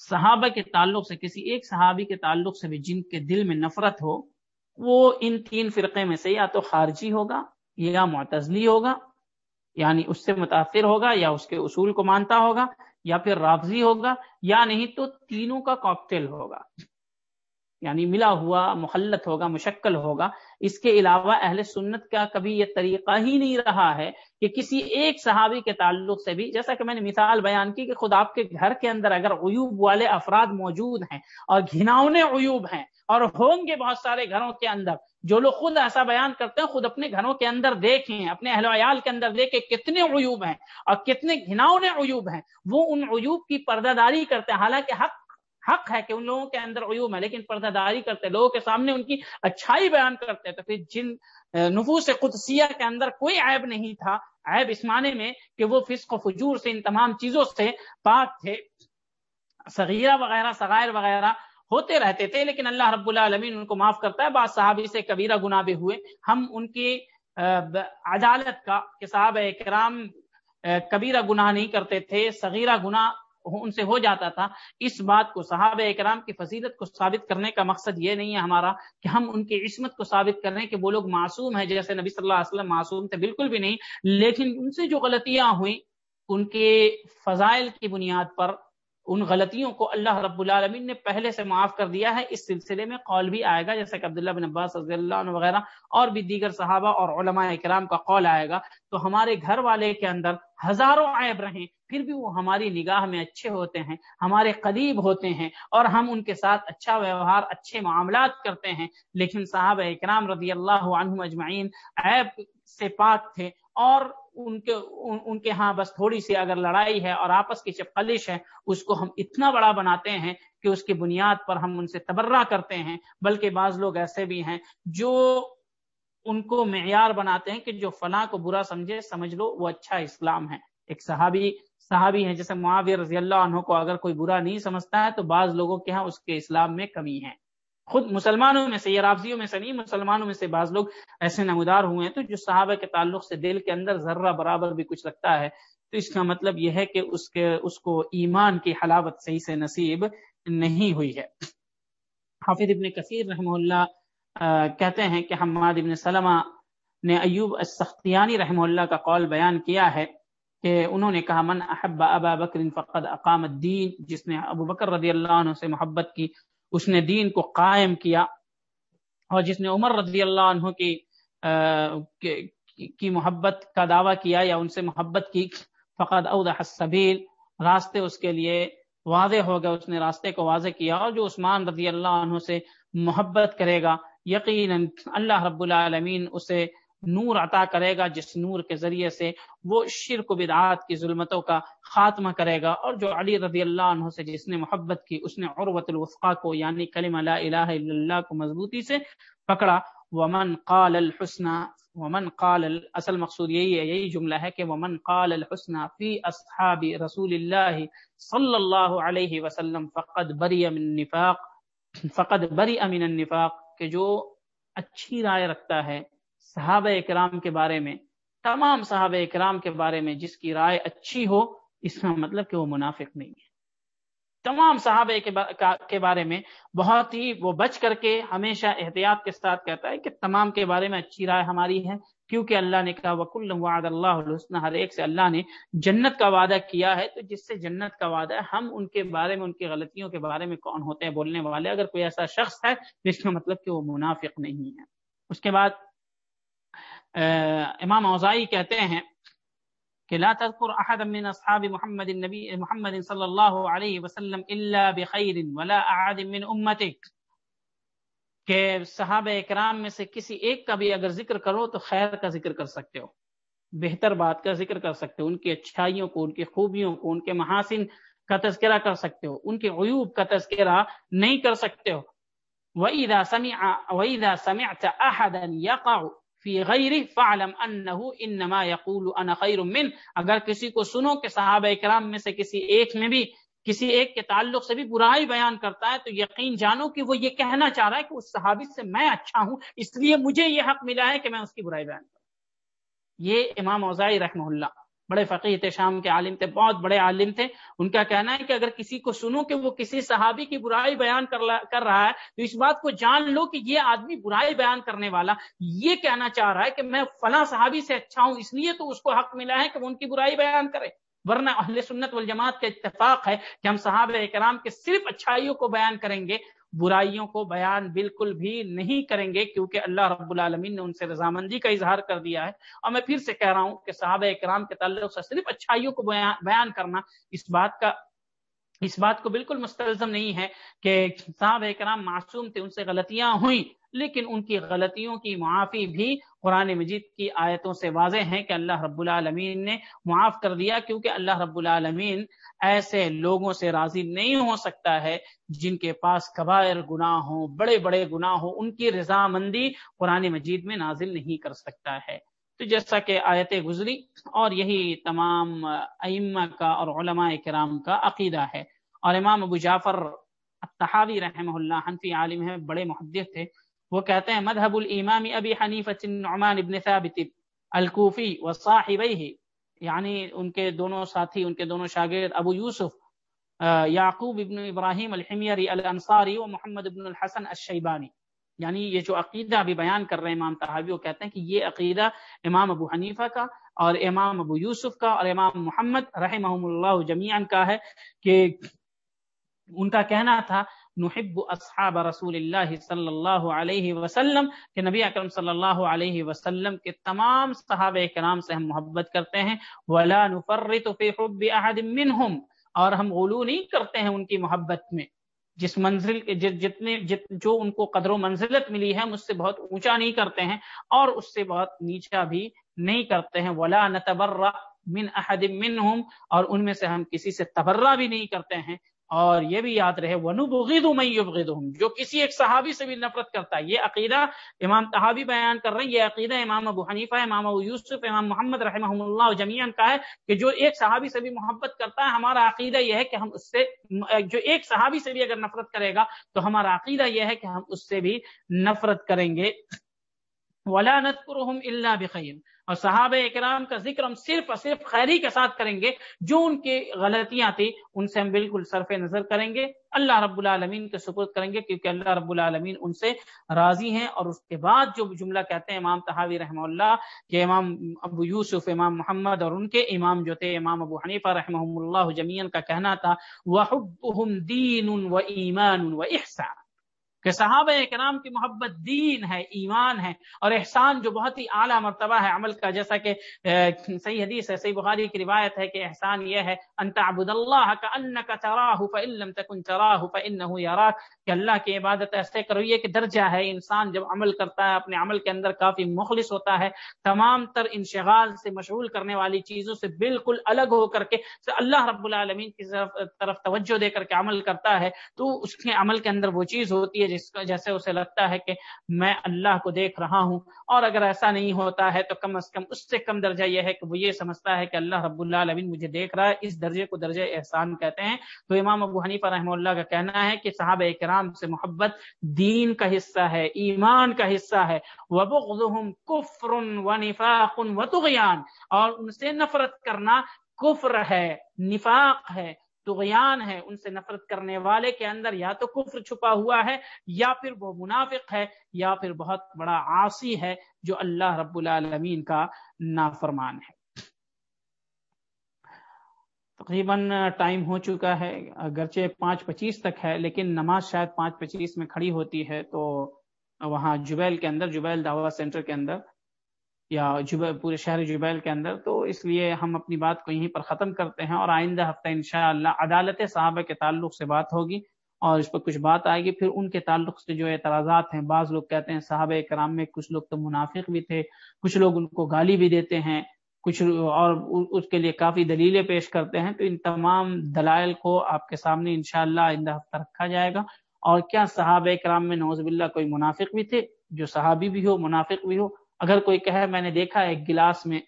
صحابہ کے تعلق سے، کسی ایک صحابی کے تعلق سے بھی جن کے دل میں نفرت ہو، وہ ان تین فرقے میں سے یا تو خارجی ہوگا یا معتزلی ہوگا یعنی اس سے متاثر ہوگا یا اس کے اصول کو مانتا ہوگا یا پھر رابضی ہوگا، یا نہیں تو تینوں کا کاکٹیل ہوگا۔ یعنی ملا ہوا مخلت ہوگا، مشکل ہوگا۔ اس کے علاوہ اہل سنت کا کبھی یہ طریقہ ہی نہیں رہا ہے کہ کسی ایک صحابی کے تعلق سے بھی، جیسا کہ میں نے مثال بیان کی کہ خود آپ کے گھر کے اندر اگر عیوب والے افراد موجود ہیں اور گھناؤنے عیوب ہیں اور ہوں گے بہت سارے گھروں کے اندر، جو لوگ خود ایسا بیان کرتے ہیں، خود اپنے گھروں کے اندر دیکھیں، اپنے اہل ویال کے اندر دیکھیں کتنے عیوب ہیں اور کتنے گھناؤنے عیوب ہیں، وہ ان عیوب کی پردہ داری کرتے ہیں۔ حالانکہ حق حق ہے کہ ان لوگوں کے اندر عیوب ہے، لیکن پردہ داری کرتے، لوگوں کے سامنے ان کی اچھائی بیان کرتے، تو پھر جن نفوس قدسیہ کے اندر کوئی عیب نہیں تھا، عیب اس معنی میں کہ وہ فسق و فجور سے ان تمام چیزوں سے پاک تھے، صغیرہ وغیرہ، صغائر وغیرہ ہوتے رہتے تھے، لیکن اللہ رب العالمین ان کو معاف کرتا ہے، بعض صحابی سے کبیرہ گناہ بھی ہوئے۔ ہم ان کی عدالت کا، کہ صاحب کرام کبیرہ گناہ نہیں کرتے تھے، صغیرہ گناہ ان سے ہو جاتا تھا۔ اس بات کو صحابہ اکرام کی فضیلت کو ثابت کرنے کا مقصد یہ نہیں ہے ہمارا کہ ہم ان کی عصمت کو ثابت کریں کہ وہ لوگ معصوم ہیں، جیسے نبی صلی اللہ علیہ وسلم معصوم تھے، بالکل بھی نہیں۔ لیکن ان سے جو غلطیاں ہوئیں، ان کے فضائل کی بنیاد پر ان غلطیوں کو اللہ رب العالمین نے پہلے سے معاف کر دیا ہے، اس سلسلے میں قول بھی آئے گا، جیسے کہ عبداللہ بن عباس رضی اللہ عنہ وغیرہ، اور بھی دیگر صحابہ اور علماء اکرام کا قول آئے گا۔ تو ہمارے گھر والے کے اندر ہزاروں عیب رہیں، پھر بھی وہ ہماری نگاہ میں اچھے ہوتے ہیں، ہمارے قریب ہوتے ہیں، اور ہم ان کے ساتھ اچھا ویوہار، اچھے معاملات کرتے ہیں۔ لیکن صحابہ اکرام رضی اللہ عنہ اجمعین عیب سے پاک تھے اور ان کے ان کے ہاں بس تھوڑی سی اگر لڑائی ہے اور آپس کی چپکلش ہے، اس کو ہم اتنا بڑا بناتے ہیں کہ اس کی بنیاد پر ہم ان سے تبرہ کرتے ہیں۔ بلکہ بعض لوگ ایسے بھی ہیں جو ان کو معیار بناتے ہیں کہ جو فلاں کو برا سمجھے، سمجھ لو، وہ اچھا اسلام ہے۔ ایک صحابی صحابی ہے جیسے معاویہ رضی اللہ عنہ کو اگر کوئی برا نہیں سمجھتا ہے تو بعض لوگوں کے ہاں اس کے اسلام میں کمی ہے۔ خود مسلمانوں میں سے یہ رابضیوں میں سے نہیں، مسلمانوں میں سے بعض لوگ ایسے نمودار ہوئے ہیں تو جو صحابہ کے تعلق سے دل کے اندر ذرہ برابر بھی کچھ رکھتا ہے، تو اس کا مطلب یہ ہے کہ اس کے، اس کو ایمان کی حلاوت صحیح سے نصیب نہیں ہوئی ہے۔ حافظ ابن کثیر رحمہ اللہ کہتے ہیں کہ حماد ابن سلمہ نے ایوب السختیانی رحمہ اللہ کا قول بیان کیا ہے کہ انہوں نے کہا، من احب ابا بکر فقد اقام الدین جس نے ابو بکر رضی اللہ عنہ سے محبت کی اس نے دین کو قائم کیا اور جس نے عمر رضی اللہ عنہ کی کی محبت کا دعویٰ کیا یا ان سے محبت کی، فقد اوضح السبیل، راستے اس کے لیے واضح ہو گیا اس نے راستے کو واضح کیا اور جو عثمان رضی اللہ عنہ سے محبت کرے گا، یقیناً اللہ رب العالمین اسے نور عطا کرے گا، جس نور کے ذریعے سے وہ شرک و بدعات کی ظلمتوں کا خاتمہ کرے گا۔ اور جو علی رضی اللہ عنہ سے، جس نے محبت کی، اس نے عروت الوثقا کو یعنی کلمہ لا الہ الا اللہ کو مضبوطی سے پکڑا۔ ومن قال الحسن، ومن قال اصل مقصود یہی ہے، یہی جملہ ہے کہ ومن قال الحسن فی اصحاب رسول اللہ صلی اللہ علیہ وسلم فقد بری من نفاق فقد بری من النفاق، کہ جو اچھی رائے رکھتا ہے۔ صحابہ اکرام کے بارے میں، تمام صحابہ اکرام کے بارے میں جس کی رائے اچھی ہو، اس کا مطلب کہ وہ منافق نہیں ہے۔ تمام صحابہ کے بارے میں بہت ہی وہ بچ کر کے ہمیشہ احتیاط کے ساتھ کہتا ہے کہ تمام کے بارے میں اچھی رائے ہماری ہے، کیونکہ اللہ نے کہا وکل وعد اللہ الحسن، ہر ایک سے اللہ نے جنت کا وعدہ کیا ہے۔ تو جس سے جنت کا وعدہ ہے، ہم ان کے بارے میں، ان کی غلطیوں کے بارے میں کون ہوتے ہیں بولنے والے؟ اگر کوئی ایسا شخص ہے جس کا مطلب کہ وہ منافق نہیں ہے۔ اس کے بعد امام اوزائی کہتے ہیں کہ لا تذكر احد من اصحاب محمد النبي محمد صلی اللہ علیہ وسلم الا بخیر ولا احد من امتك کہ صحابہ اکرام میں سے کسی ایک کا بھی اگر ذکر کرو تو خیر کا ذکر کر سکتے ہو، بہتر بات کا ذکر کر سکتے ہو، ان کی اچھائیوں کو، ان کی خوبیوں کو، ان کے محاسن کا تذکرہ کر سکتے ہو، ان کے عیوب کا تذکرہ نہیں کر سکتے ہو۔ وَإِذَا سَمِعَ، وَإِذَا سَمِعْتَ أَحَدًا يَقَعُ فی غیر فعلم انه انما يقول انا خیر من۔ اگر کسی کو سنو کہ صحابہ کرام میں سے کسی ایک میں بھی کسی ایک کے تعلق سے بھی برائی بیان کرتا ہے تو یقین جانو کہ وہ یہ کہنا چاہ رہا ہے کہ اس صحابی سے میں اچھا ہوں، اس لیے مجھے یہ حق ملا ہے کہ میں اس کی برائی بیان کروں۔ یہ امام اوزائی رحمہ اللہ بڑے فقیر تھے، شام کے عالم تھے، بہت بڑے عالم تھے۔ ان کا کہنا ہے کہ اگر کسی کو سنو کہ وہ کسی صحابی کی برائی بیان کر رہا ہے، تو اس بات کو جان لو کہ یہ آدمی برائی بیان کرنے والا یہ کہنا چاہ رہا ہے کہ میں فلاں صحابی سے اچھا ہوں، اس لیے تو اس کو حق ملا ہے کہ وہ ان کی برائی بیان کرے۔ ورنہ اہل سنت والجماعت کا اتفاق ہے کہ ہم صحابہ کرام کے صرف اچھائیوں کو بیان کریں گے برائیوں کو بیان بالکل بھی نہیں کریں گے کیونکہ اللہ رب العالمین نے ان سے رضامندی کا اظہار کر دیا ہے۔ اور میں پھر سے کہہ رہا ہوں کہ صحابہ اکرام کے تعلق سے صرف اچھائیوں کو بیان کرنا اس بات کا اس بات کو بالکل مستلزم نہیں ہے کہ صاحب اکرام معصوم تھے، ان سے غلطیاں ہوئیں۔ لیکن ان کی غلطیوں کی معافی بھی قرآن مجید کی آیتوں سے واضح ہے کہ اللہ رب العالمین نے معاف کر دیا کیونکہ اللہ رب العالمین ایسے لوگوں سے راضی نہیں ہو سکتا ہے جن کے پاس کبائر گناہ ہوں بڑے بڑے گناہ ہوں ان کی رضامندی قرآن مجید میں نازل نہیں کر سکتا ہے۔ تو جیسا کہ آیتیں گزری اور یہی تمام ائمہ کا اور علماء کرام کا عقیدہ ہے۔ اور امام ابو جعفر التحاوی رحمہ اللہ حنفی عالم ہے بڑے محدث تھے۔ وہ کہتے ہیں، مذہب الامام ابی حنیفہ نعمان ابن ثابت الکوفی وصاحبیہ یعنی ان کے دونوں ساتھی، ان کے دونوں شاگرد ابو یوسف یعقوب ابن ابراہیم الحمیری الانصاری و محمد ابن الحسن الشیبانی. یعنی یہ جو عقیدہ بھی بیان کر رہے ہیں امام تحابی وہ کہتے ہیں کہ یہ عقیدہ امام ابو حنیفہ کا اور امام ابو یوسف کا اور امام محمد رحمہ اللہ جمیعا کا ہے کہ ان کا کہنا تھا نحب اصحاب رسول اللہ صلی اللہ علیہ وسلم کہ نبی اکرم صلی اللہ علیہ وسلم کے تمام صحابہ کرام سے ہم محبت کرتے ہیں۔ ولا نفرط فی حب احد منہم اور ہم غلو نہیں کرتے ہیں ان کی محبت میں۔ جس منزل جتنے جت جو ان کو قدر و منزلت ملی ہے مجھ سے بہت اونچا نہیں کرتے ہیں اور اس سے بہت نیچا بھی نہیں کرتے ہیں۔ ولا نتبرع من احد منہم اور ان میں سے ہم کسی سے تبرہ بھی نہیں کرتے ہیں۔ اور یہ بھی یاد رہے ونو بغید جو کسی ایک صحابی سے بھی نفرت کرتا ہے۔ یہ عقیدہ امام تحابی بیان کر رہے ہیں، یہ عقیدہ امام ابو حنیفہ، امام ابو یوسف، امام محمد رحمہ اللہ جمیان کا ہے کہ جو ایک صحابی سے بھی محبت کرتا ہے، ہمارا عقیدہ یہ ہے کہ ہم اس سے، جو ایک صحابی سے بھی اگر نفرت کرے گا، تو ہمارا عقیدہ یہ ہے کہ ہم اس سے بھی نفرت کریں گے۔ ولا نذكرهم الا بخير۔ اور صحابہ اکرام کا ذکر ہم صرف اور صرف خیری کے ساتھ کریں گے، جو ان کی غلطیاں تھیں، ان سے ہم بالکل صرف نظر کریں گے۔ اللہ رب العالمین کے سپرد کریں گے، کیونکہ اللہ رب العالمین ان سے راضی ہیں۔ اور اس کے بعد جو جملہ کہتے ہیں، امام تحاوی رحمہ اللہ، کہ امام ابو یوسف، امام محمد اور ان کے امام جو تھے، امام ابو حنیفہ رحمہ اللہ جمین کا کہنا تھا، وَحُبُّهُمْ دِينٌ وَإِيمَانٌ وَإِحْسَانٌ۔ کہ صحابہ کرام کی محبت دین ہے، ایمان ہے اور احسان جو بہت ہی اعلیٰ مرتبہ ہے عمل کا۔ جیسا کہ صحیح حدیث ہے، صحیح بخاری کی روایت ہے کہ احسان یہ ہے انت عبد اللہ کا ان کا چراہ فعلم تکن کہ اللہ کی عبادت ایسے کرو، یہ کہ درجہ ہے۔ انسان جب عمل کرتا ہے، اپنے عمل کے اندر کافی مخلص ہوتا ہے، تمام تر انشغال سے مشغول کرنے والی چیزوں سے بالکل الگ ہو کر کے اللہ رب العالمین کی طرف توجہ دے کر کے عمل کرتا ہے، تو اس کے عمل کے اندر وہ چیز ہوتی ہے جس کا جیسے اسے لگتا ہے کہ میں اللہ کو دیکھ رہا ہوں، اور اگر ایسا نہیں ہوتا ہے تو کم از کم اس سے کم درجہ یہ ہے کہ وہ یہ سمجھتا ہے کہ اللہ رب اللہ علیہ مجھے دیکھ رہا ہے، اس درجے کو درجہ احسان کہتے ہیں۔ تو امام ابو حنیفہ رحمہ اللہ کا کہنا ہے کہ صحابہ کرام سے محبت دین کا حصہ ہے، ایمان کا حصہ ہے۔ وبغضهم کفر و نفاق و تغیان اور ان سے نفرت کرنا کفر ہے، نفاق ہے۔ تغیان ہے ان سے نفرت کرنے والے کے اندر یا تو کفر چھپا ہوا ہے یا پھر وہ منافق ہے یا پھر بہت بڑا عاصی ہے جو اللہ رب العالمین کا نافرمان ہے۔ تقریباً ٹائم ہو چکا ہے، اگرچہ پانچ پچیس تک ہے، لیکن نماز شاید پانچ پچیس میں کھڑی ہوتی ہے تو وہاں جبیل کے اندر جبیل دعوت سینٹر کے اندر یا پورے شہر جبیل کے اندر، تو اس لیے ہم اپنی بات کو یہیں پر ختم کرتے ہیں اور آئندہ ہفتہ انشاءاللہ عدالت صحابہ کے تعلق سے بات ہوگی اور اس پر کچھ بات آئے گی۔ پھر ان کے تعلق سے جو اعتراضات ہیں، بعض لوگ کہتے ہیں صحابہ کرام میں کچھ لوگ تو منافق بھی تھے، کچھ لوگ ان کو گالی بھی دیتے ہیں، کچھ اور اس کے لیے کافی دلیلیں پیش کرتے ہیں۔ تو ان تمام دلائل کو آپ کے سامنے انشاءاللہ آئندہ ہفتہ رکھا جائے گا۔ اور کیا صحابہ کرام میں نوز باللہ کوئی منافق بھی تھے؟ جو صحابی بھی ہو، منافق بھی ہو اگر کوئی کہے میں نے دیکھا ایک گلاس میں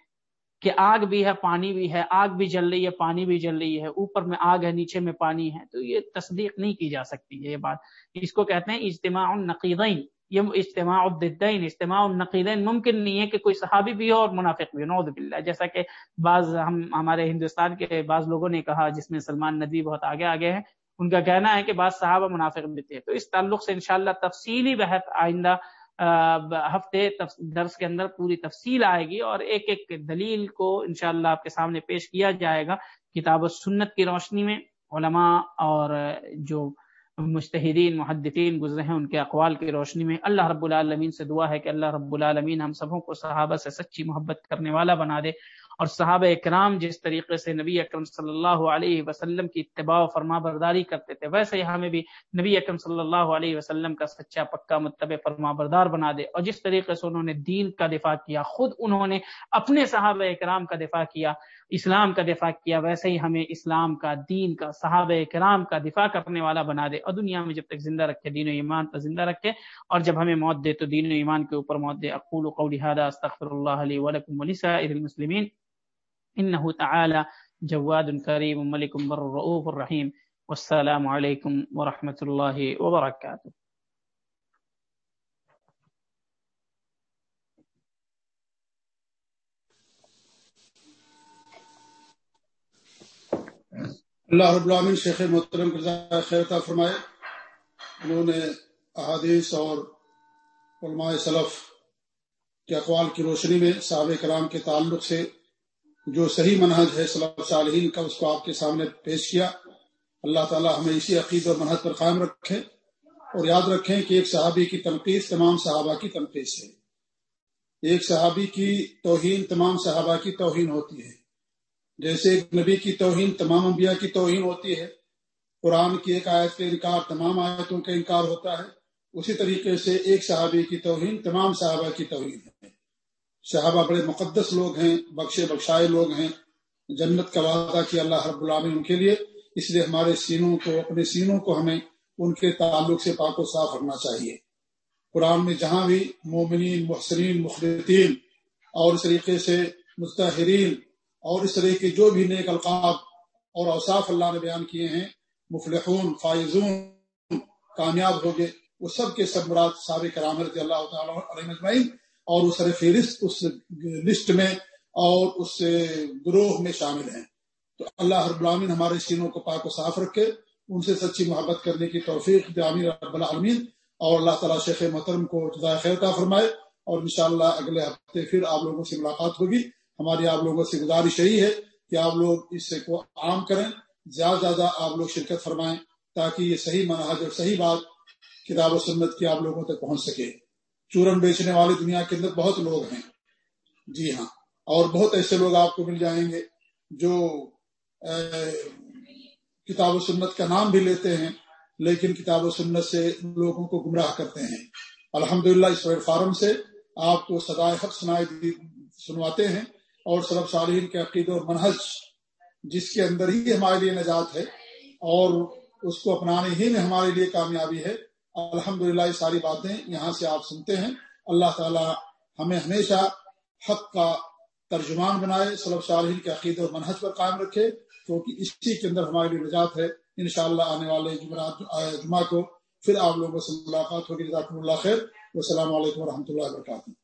کہ آگ بھی ہے، پانی بھی ہے، آگ بھی جل رہی ہے، پانی بھی جل رہی ہے، اوپر میں آگ ہے، نیچے میں پانی ہے، تو یہ تصدیق نہیں کی جا سکتی ہے یہ بات۔ اس کو کہتے ہیں اجتماع النقیدین یہ اجتماع الدین اجتماع النقیدین ممکن نہیں ہے کہ کوئی صحابی بھی ہو اور منافق بھی ہو باللہ۔ جیسا کہ بعض ہم، ہمارے ہندوستان کے بعض لوگوں نے کہا، جس میں سلمان ندوی بہت آگے آگے ہیں، ان کا کہنا ہے کہ بعض صحابہ منافق بھی تھے۔ تو اس تعلق سے انشاءاللہ تفصیلی بحث آئندہ ہفتے درس کے اندر پوری تفصیل آئے گی اور ایک ایک دلیل کو انشاءاللہ آپ کے سامنے پیش کیا جائے گا کتاب و سنت کی روشنی میں علماء اور جو مشتحدین محدثین گزرے ہیں ان کے اقوال کی روشنی میں اللہ رب العالمین سے دعا ہے کہ اللہ رب العالمین ہم سبوں کو صحابہ سے سچی محبت کرنے والا بنا دے اور صحابہ اکرام جس طریقے سے نبی اکرم صلی اللہ علیہ وسلم کی اتباع و فرما برداری کرتے تھے، ویسے ہی ہمیں بھی نبی اکرم صلی اللہ علیہ وسلم کا سچا، پکا، متبع، فرما بردار بنا دے۔ اور جس طریقے سے انہوں نے دین کا دفاع کیا، خود انہوں نے اپنے صحابہ اکرام کا دفاع کیا اسلام کا دفاع کیا، ویسے ہی ہمیں اسلام کا دین کا، صحابہ کرام کا دفاع کرنے والا بنا دے اور دنیا میں جب تک زندہ رکھے، دین و ایمان پر زندہ رکھے اور جب ہمیں موت دے تو دین و ایمان کے اوپر موت دے۔ اقول قولی هذا استغفر الله لي ولكم ولسائر المسلمين انه تعالى جواد كريم ملك بر رؤوف الرحيم والسلام عليكم ورحمه الله وبركاته اللہ رب العالمین شیخ محترم خیر فرمائے، انہوں نے احادیث اور علماء صلف کے اقوال کی روشنی میں صحابہ کرام کے تعلق سے جو صحیح منہج ہے صلاح صالحین کا، اس کو آپ کے سامنے پیش کیا۔ اللہ تعالی ہمیں اسی عقید اور منہج پر قائم رکھے اور یاد رکھیں کہ ایک صحابی کی تنقید تمام صحابہ کی تنقید ہے ایک صحابی کی توہین تمام صحابہ کی توہین ہوتی ہے۔ جیسے ایک نبی کی توہین، تمام انبیاء کی توہین ہوتی ہے، قرآن کی ایک آیت کے انکار، تمام آیتوں کا انکار ہوتا ہے، اسی طریقے سے ایک صحابی کی توہین تمام صحابہ کی توہین ہے۔ صحابہ بڑے مقدس لوگ ہیں، بخشے بخشائے لوگ ہیں، جنت کا وعدہ کیا اللہ رب العالمین ان کے لیے، اس لیے ہمارے سینوں کو، اپنے سینوں کو ہمیں ان کے تعلق سے پاک و صاف رکھنا چاہیے۔ قرآن میں جہاں بھی مومنین محسرین مخلطین اور اس طریقے سے مستحرین اور اس طریقے جو بھی نیک القاب اور اوصاف اللہ نے بیان کیے ہیں، مفلحون، فائزون، کامیاب ہو گئے، وہ سب کے سب مراد سابق کرام رضی اللہ تعالیٰ علیہ مجمعین اور اس فہرست اس لسٹ میں اور اس گروہ میں شامل ہیں۔ تو اللہ رب العالمین ہمارے سینوں کو پاک و صاف رکھے، ان سے سچی محبت کرنے کی توفیق جامع رب العالمین۔ اور اللہ تعالیٰ شیخ محترم کو جزائے خیر کا فرمائے، اور انشاءاللہ اگلے ہفتے پھر آپ لوگوں سے ملاقات ہوگی۔ ہماری آپ لوگوں سے گزارش یہی ہے کہ آپ لوگ اس سے کو عام کریں، زیادہ زیادہ آپ لوگ شرکت فرمائیں تاکہ یہ صحیح مناظر صحیح بات کتاب و سنت کی آپ لوگوں تک پہنچ سکے۔ چورن بیچنے والے دنیا کے اندر بہت لوگ ہیں۔ جی ہاں اور بہت ایسے لوگ آپ کو مل جائیں گے جو کتاب و سنت کا نام بھی لیتے ہیں، لیکن کتاب و سنت سے لوگوں کو گمراہ کرتے ہیں۔ الحمد للہ اس پلیٹ فارم سے آپ کو سدائے حق سنائے سنواتے ہیں۔ اور سرب صالحین کے عقید اور منحج جس کے اندر ہی ہمارے لیے نجات ہے اور اس کو اپنانے ہی میں ہمارے لیے کامیابی ہے۔ الحمد للہ یہ ساری باتیں یہاں سے آپ سنتے ہیں۔ اللہ تعالی ہمیں ہمیشہ حق کا ترجمان بنائے صلب صالحین کے عقید اور منحج پر قائم رکھے، کیونکہ اسی کے اندر ہمارے لیے نجات ہے۔ انشاءاللہ آنے والے جمعرات جمعہ کو پھر آپ لوگوں سے ملاقات ہوگی۔ جزاکم اللہ خیر۔ السلام علیکم و اللہ وبرکاتہ۔